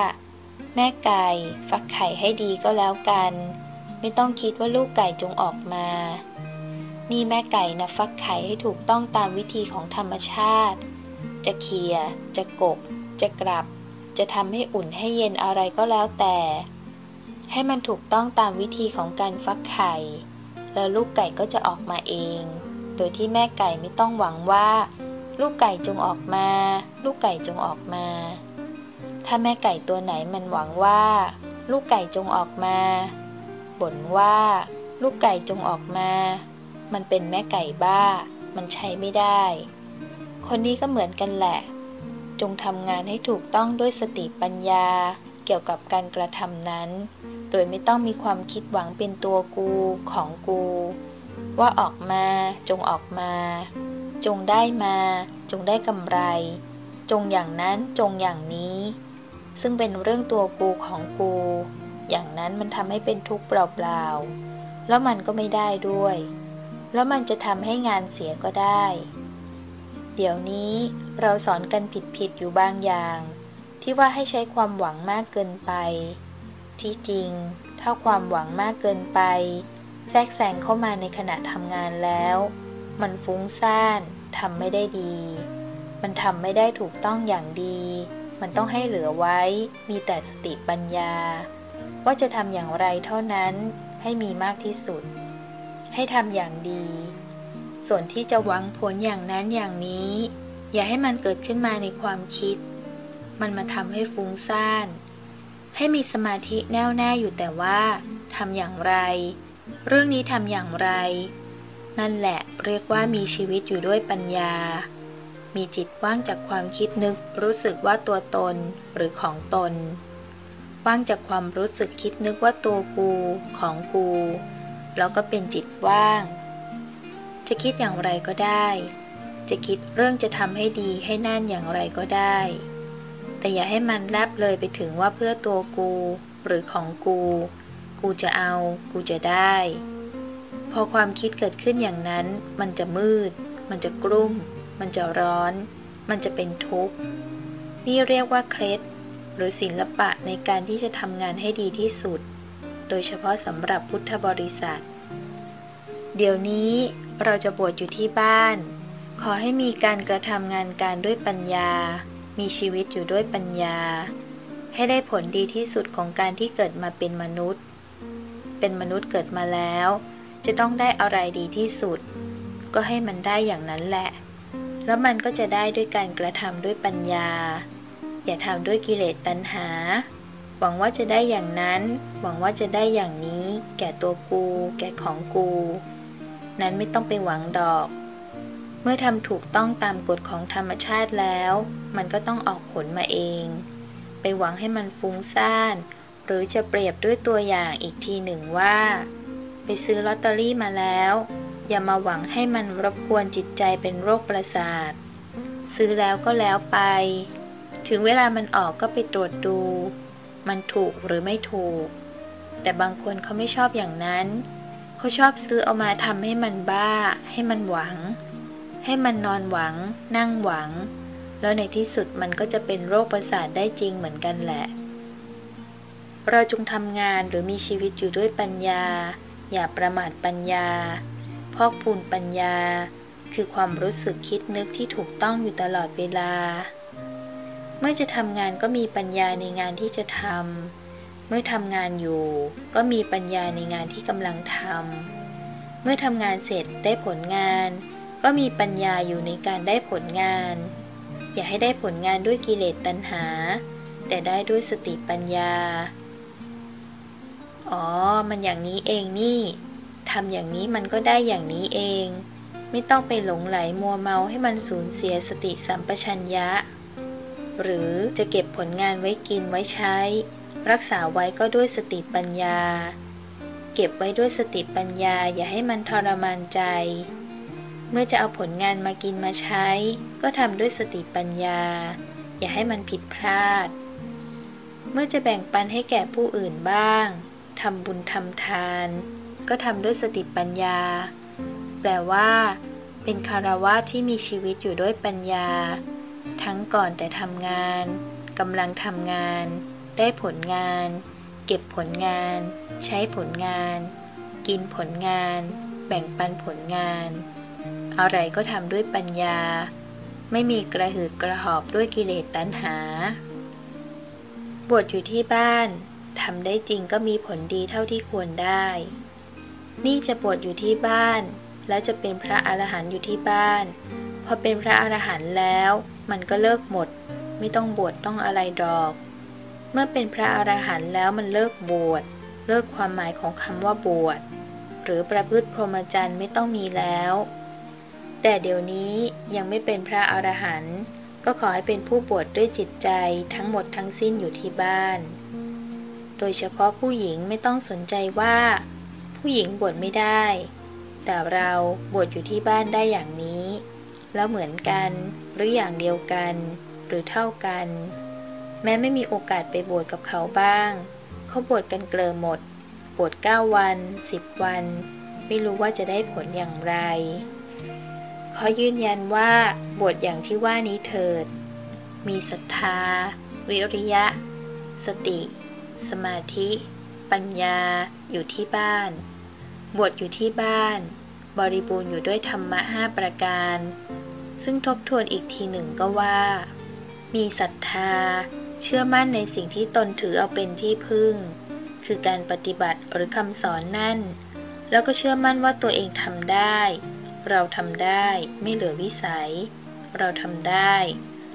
แม่ไก่ฟักไข่ให้ดีก็แล้วกัน ไม่ต้องคิดว่าลูกไก่จงออกมา นี่แม่ไก่นะฟักไข่ให้ถูกต้องตามวิธีของธรรมชาติ จะเคียจะกบ จะกลับ จะทำให้อุ่นให้เย็นอะไรก็แล้วแต่ ให้มันถูกต้องตามวิธีของการฟักไข่ แล้วลูกไก่ก็จะออกมาเอง โดยที่แม่ไก่ไม่ต้องหวังว่า ลูกไก่จงออกมา ลูกไก่จงออกมา ถ้าแม่ไก่ตัวไหนมันหวังว่า ลูกไก่จงออกมา บ่นว่า ลูกไก่จงออกมา มันเป็นแม่ไก่บ้า มันใช้ไม่ได้ คนนี้ก็เหมือนกันแหละ จงทำงานให้ถูกต้องด้วยสติปัญญา เกี่ยวกับการกระทำนั้น โดยไม่ต้องมีความคิดหวังเป็นตัวกูของกู ว่าออกมาจงออกมา จงได้มา จงได้กำไร จงอย่างนั้นจงอย่างนี้ ซึ่งเป็นเรื่องตัวกูของกู อย่างนั้นมันทำให้เป็นทุกข์เปล่าๆแล้วมันก็ไม่ได้ด้วย แล้วมันจะทำให้งานเสียก็ได้ เดี๋ยวนี้เราสอนกันผิดๆอยู่บางอย่าง ที่ว่าให้ใช้ความหวังมากเกินไป ที่จริง ถ้าความหวังมากเกินไป แทรกแซงเข้ามาในขณะทำงานแล้ว มันฟุ้งซ่านทำไม่ได้ดี มันทำไม่ได้ถูกต้องอย่างดี มันต้องให้เหลือไว้ มีแต่สติปัญญา ว่าจะทำอย่างไรเท่านั้นให้มีมากที่สุด ให้ทำอย่างดี ส่วนที่จะหวังผลอย่างนั้นอย่างนี้ อย่าให้มันเกิดขึ้นมาในความคิด มันมาทำให้ฟุ้งซ่าน ให้มีสมาธิแน่วแน่อยู่แต่ว่าทำอย่างไร เรื่องนี้ทำอย่างไร นั่นแหละเรียกว่ามีชีวิตอยู่ด้วยปัญญา มีจิตว่างจากความคิดนึกรู้สึกว่าตัวตนหรือของตน ว่างจากความรู้สึกคิดนึกว่าตัวกูของกู แล้วก็เป็นจิตว่าง จะคิดอย่างไรก็ได้ จะคิดเรื่องจะทำให้ดีให้นั่นอย่างไรก็ได้ แต่อย่าให้มันแลบเลยไปถึงว่าเพื่อตัวกู หรือของกู กูจะเอา กูจะได้ พอความคิดเกิดขึ้นอย่างนั้น มันจะมืด มันจะกลุ้มมันจะร้อน มันจะเป็นทุกข์ นี่เรียกว่าเคล็ดหรือศิลปะในการที่จะทำงานให้ดีที่สุด โดยเฉพาะสำหรับพุทธบริษัท เดี๋ยวนี้ เราจะบวชอยู่ที่บ้าน ขอให้มีการกระทำงานการด้วยปัญญา มีชีวิตอยู่ด้วยปัญญา ให้ได้ผลดีที่สุดของการที่เกิดมาเป็นมนุษย์ เป็นมนุษย์เกิดมาแล้ว จะต้องได้อะไรดีที่สุด ก็ให้มันได้อย่างนั้นแหละ แล้วมันก็จะได้ด้วยการกระทำด้วยปัญญา อย่าทำด้วยกิเลสตัณหา หวังว่าจะได้อย่างนั้น หวังว่าจะได้อย่างนี้ แก่ตัวกู แก่ของกู นั้นไม่ต้องไปหวังดอก เมื่อทำถูกต้องตามกฎของธรรมชาติแล้ว มันก็ต้องออกผลมาเอง ไปหวังให้มันฟุ้งซ่าน หรือจะเปรียบด้วยตัวอย่างอีกทีหนึ่งว่า ไปซื้อลอตเตอรี่มาแล้ว อย่ามาหวังให้มันรบกวนจิตใจเป็นโรคประสาท ซื้อแล้วก็แล้วไป ถึงเวลามันออกก็ไปตรวจดู มันถูกหรือไม่ถูก แต่บางคนเขาไม่ชอบอย่างนั้นเเขาชอบซื้อเอามาทำให้มันบ้า ให้มันหวัง ให้มันนอนหวัง นั่งหวัง แล้วในที่สุดมันก็จะเป็นโรคประสาทได้จริงเหมือนกันแหละ เราจงทำงานหรือมีชีวิตอยู่ด้วยปัญญา อย่าประมาทปัญญา พอกพูนปัญญา คือความรู้สึกคิดนึกที่ถูกต้องอยู่ตลอดเวลา เมื่อจะทำงานก็มีปัญญาในงานที่จะทำ เมื่อทำงานอยู่ ก็มีปัญญาในงานที่กำลังทำ เมื่อทำงานเสร็จได้ผลงาน ก็มีปัญญาอยู่ในการได้ผลงาน อย่าให้ได้ผลงานด้วยกิเลสตัณหา แต่ได้ด้วยสติปัญญา อ๋อ มันอย่างนี้เองนี่ทำอย่างนี้มันก็ได้อย่างนี้เอง ไม่ต้องไปหลงไหลมัวเมาให้มันสูญเสียสติสัมปชัญญะ หรือจะเก็บผลงานไว้กินไว้ใช้ รักษาไว้ก็ด้วยสติปัญญา เก็บไว้ด้วยสติปัญญาอย่าให้มันทรมานใจ เมื่อจะเอาผลงานมากินมาใช้ ก็ทำด้วยสติปัญญา อย่าให้มันผิดพลาด เมื่อจะแบ่งปันให้แก่ผู้อื่นบ้างทำบุญทำทาน ก็ทำด้วยสติปัญญา แปลว่า เป็นคารวะที่มีชีวิตอยู่ด้วยปัญญา ทั้งก่อนแต่ทำงานกำลังทำงาน ได้ผลงาน เก็บผลงาน ใช้ผลงาน กินผลงาน แบ่งปันผลงาน อะไรก็ทำด้วยปัญญา ไม่มีกระหืดกระหอบด้วยกิเลสตัณหา บวชอยู่ที่บ้านทำได้จริงก็มีผลดีเท่าที่ควรได้ นี่จะบวชอยู่ที่บ้าน แล้วจะเป็นพระอรหันต์อยู่ที่บ้าน พอเป็นพระอรหันต์แล้ว มันก็เลิกหมด ไม่ต้องบวชต้องอะไรดอก เมื่อเป็นพระอรหันต์แล้วมันเลิกบวช เลิกความหมายของคำว่าบวช หรือประพฤติพรหมจรรย์ไม่ต้องมีแล้ว แต่เดี๋ยวนี้ยังไม่เป็นพระอรหันต์ก็ขอให้เป็นผู้บวชดด้วยจิตใจทั้งหมดทั้งสิ้นอยู่ที่บ้าน โดยเฉพาะผู้หญิงไม่ต้องสนใจว่า ผู้หญิงบวชไม่ได้ แต่เราบวชอยู่ที่บ้านได้อย่างนี้ แล้วเหมือนกัน หรืออย่างเดียวกัน หรือเท่ากัน แม้ไม่มีโอกาสไปบวชกับเขาบ้าง เขาบวชกันเกลอหมด บวช9วัน 10 วัน ไม่รู้ว่าจะได้ผลอย่างไร ขอยืนยันว่าบวชอย่างที่ว่านี้เถิด มีศรัทธา วิริยะ สติ สมาธิ ปัญญา อยู่ที่บ้าน บวชอยู่ที่บ้าน บริบูรณ์อยู่ด้วยธรรมะห้าประการ ซึ่งทบทวนอีกทีหนึ่งก็ว่า มีศรัทธา เชื่อมั่นในสิ่งที่ตนถือเอาเป็นที่พึ่ง คือการปฏิบัติหรือคำสอนนั่น แล้วก็เชื่อมั่นว่าตัวเองทำได้ เราทำได้ไม่เหลือวิสัย เราทำได้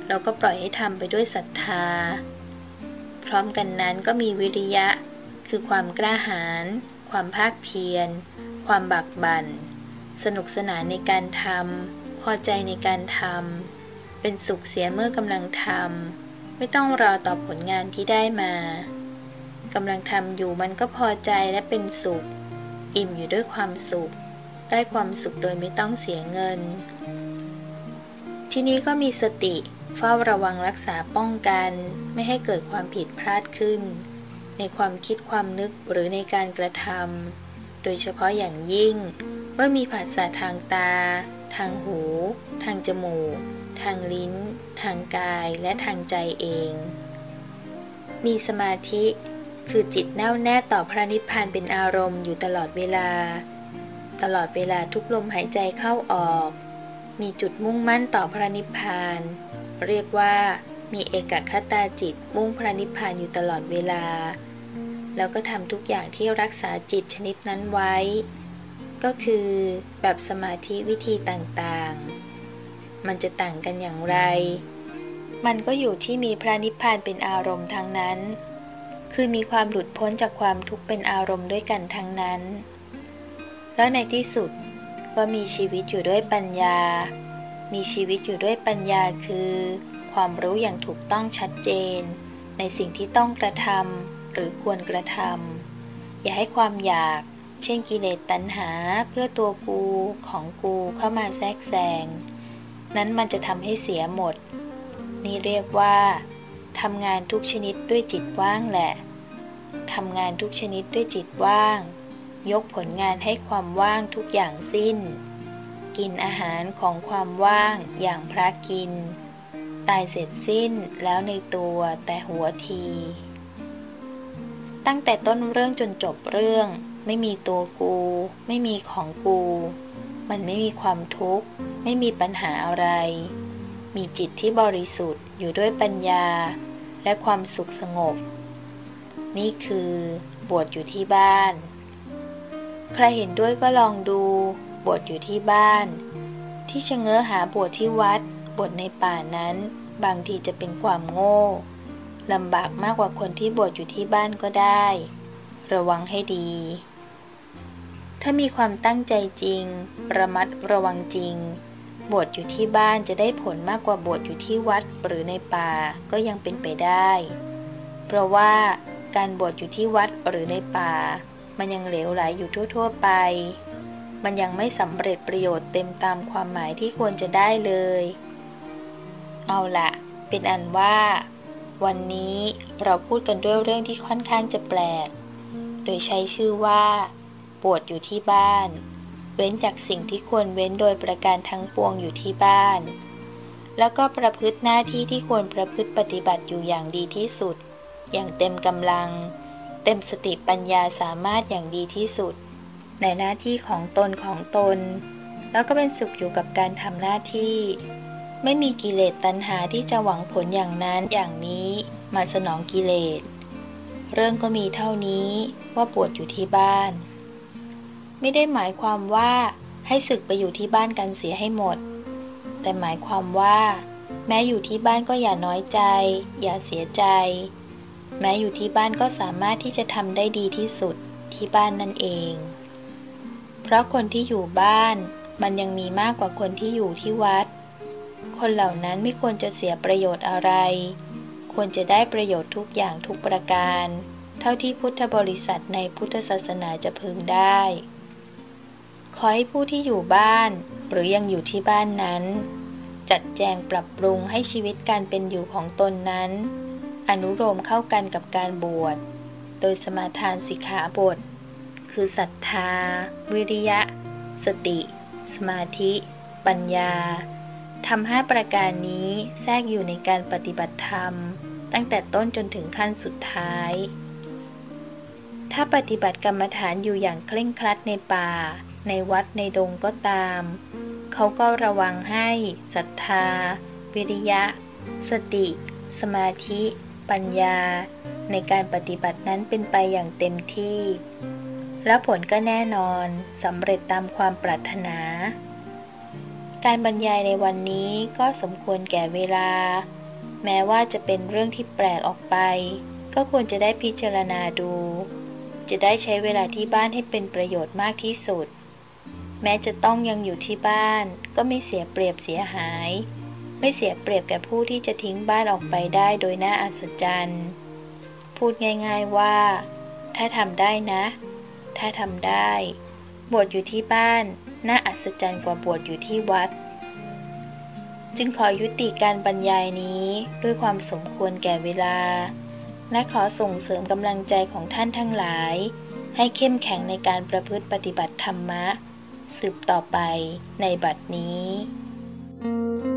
เราก็ปล่อยให้ทำไปด้วยศรัทธา พร้อมกันนั้นก็มีวิริยะ คือความกล้าหาญความภาคเพียร ความบักบัน่น สนุกสนานในการทำพอใจในการทำเป็นสุขเสียเมื่อกำลังทำ ไม่ต้องรอต่อผลงานที่ได้มากำลังทำอยู่มันก็พอใจและเป็นสุข อิ่มอยู่ด้วยความสุข ได้ความสุขโดยไม่ต้องเสียเงิน ที่นี้ก็มีสติเฝ้าระวังรักษาป้องกัน ไม่ให้เกิดความผิดพลาดขึ้น ในความคิดความนึกหรือในการกระทำโดยเฉพาะอย่างยิ่ง เมื่อมีผัสสะทางตา ทางหู ทางจมูก ทางลิ้น ทางกายและทางใจเอง มีสมาธิคือจิตแน่วแน่ต่อพระนิพพานเป็นอารมณ์อยู่ตลอดเวลา ตลอดเวลาทุกลมหายใจเข้าออก มีจุดมุ่งมั่นต่อพระนิพพาน เรียกว่ามีเอกคตาจิตมุ่งพระนิพพานอยู่ตลอดเวลา แล้วก็ทำทุกอย่างที่รักษาจิตชนิดนั้นไว้ ก็คือแบบสมาธิวิธีต่างๆ มันจะต่างกันอย่างไร มันก็อยู่ที่มีพระนิพพานเป็นอารมณ์ทั้งนั้น คือมีความหลุดพ้นจากความทุกข์เป็นอารมณ์ด้วยกันทั้งนั้น แล้วในที่สุดก็มีชีวิตอยู่ด้วยปัญญา มีชีวิตอยู่ด้วยปัญญาคือ ความรู้อย่างถูกต้องชัดเจน ในสิ่งที่ต้องกระทำหรือควรกระทำอย่าให้ความอยาก เช่นกิเลสตัณหาเพื่อตัวกูของกูเข้ามาแทรกแซง นั้นมันจะทำให้เสียหมด นี่เรียกว่าทำงานทุกชนิดด้วยจิตว่างแหละทำงานทุกชนิดด้วยจิตว่าง ยกผลงานให้ความว่างทุกอย่างสิ้น กินอาหารของความว่างอย่างพระกิน ตายเสร็จสิ้นแล้วในตัวแต่หัวที ตั้งแต่ต้นเรื่องจนจบเรื่อง ไม่มีตัวกู ไม่มีของกู มันไม่มีความทุกข์ ไม่มีปัญหาอะไร มีจิตที่บริสุทธิ์อยู่ด้วยปัญญา และความสุขสงบ นี่คือบวชอยู่ที่บ้าน ใครเห็นด้วยก็ลองดูบวชอยู่ที่บ้าน ที่ชะเง้อหาบวชที่วัดบวชในป่านั้น บางทีจะเป็นความโง่ลำบากมากกว่าคนที่บวชอยู่ที่บ้านก็ได้ ระวังให้ดี ถ้ามีความตั้งใจจริง ระมัดระวังจริง บวชอยู่ที่บ้านจะได้ผลมากกว่าบวชอยู่ที่วัดหรือในป่าก็ยังเป็นไปได้ เพราะว่าการบวชอยู่ที่วัดหรือในป่า มันยังเหลวไหลอยู่ทั่ว ๆ ไป มันยังไม่สำเร็จประโยชน์เต็มตามความหมายที่ควรจะได้เลย เอาละเป็นอันว่า วันนี้เราพูดกันด้วยเรื่องที่ค่อนข้างจะแปลก โดยใช้ชื่อว่า ปวดอยู่ที่บ้าน เว้นจากสิ่งที่ควรเว้นโดยประการทั้งปวงอยู่ที่บ้าน แล้วก็ประพฤติหน้าที่ที่ควรประพฤติปฏิบัติอยู่อย่างดีที่สุด อย่างเต็มกำลัง เต็มสติปัญญาสามารถอย่างดีที่สุด ในหน้าที่ของตนของตน แล้วก็เป็นสุขอยู่กับการทำหน้าที่ไม่มีกิเลสตัณหาที่จะหวังผลอย่างนั้นอย่างนี้มาสนองกิเลส เรื่องก็มีเท่านี้ว่าปวดอยู่ที่บ้าน ไม่ได้หมายความว่าให้ศึกไปอยู่ที่บ้านกันเสียให้หมด แต่หมายความว่า แม้อยู่ที่บ้านก็อย่าน้อยใจ อย่าเสียใจ แม้อยู่ที่บ้านก็สามารถที่จะทำได้ดีที่สุดที่บ้านนั่นเอง เพราะคนที่อยู่บ้าน มันยังมีมากกว่าคนที่อยู่ที่วัด คนเหล่านั้นไม่ควรจะเสียประโยชน์อะไร ควรจะได้ประโยชน์ทุกอย่างทุกประการ เท่าที่พุทธบริษัทในพุทธศาสนาจะพึงได้ ขอให้ผู้ที่อยู่บ้าน หรือยังอยู่ที่บ้านนั้น จัดแจงปรับปรุงให้ชีวิตการเป็นอยู่ของตนนั้น อนุโลมเข้ากันกับการบวช โดยสมาทานสิกขาบท คือศรัทธา วิริยะ สติ สมาธิ ปัญญาทำห้าประการนี้แทรกอยู่ในการปฏิบัติธรรม ตั้งแต่ต้นจนถึงขั้นสุดท้าย ถ้าปฏิบัติกรรมฐานอยู่อย่างเคร่งครัดในป่า ในวัดในดงก็ตาม เขาก็ระวังให้ศรัทธา วิริยะ สติ สมาธิ ปัญญา ในการปฏิบัตินั้นเป็นไปอย่างเต็มที่ และผลก็แน่นอนสำเร็จตามความปรารถนา การบรรยายในวันนี้ก็สมควรแก่เวลา แม้ว่าจะเป็นเรื่องที่แปลกออกไป ก็ควรจะได้พิจารณาดูจะได้ใช้เวลาที่บ้านให้เป็นประโยชน์มากที่สุด แม้จะต้องยังอยู่ที่บ้าน ก็ไม่เสียเปรียบเสียหาย ไม่เสียเปรียบแก่ผู้ที่จะทิ้งบ้านออกไปได้โดยน่าอัศจรรย์ พูดง่าย ๆว่า ถ้าทำได้นะ ถ้าทำได้ บวชอยู่ที่บ้าน น่าอัศจรรย์กว่าบวชอยู่ที่วัด จึงขอยุติการบรรยายนี้ด้วยความสมควรแก่เวลา และขอส่งเสริมกำลังใจของท่านทั้งหลาย ให้เข้มแข็งในการประพฤติปฏิบัติธรรมะ สืบต่อไปในบัดนี้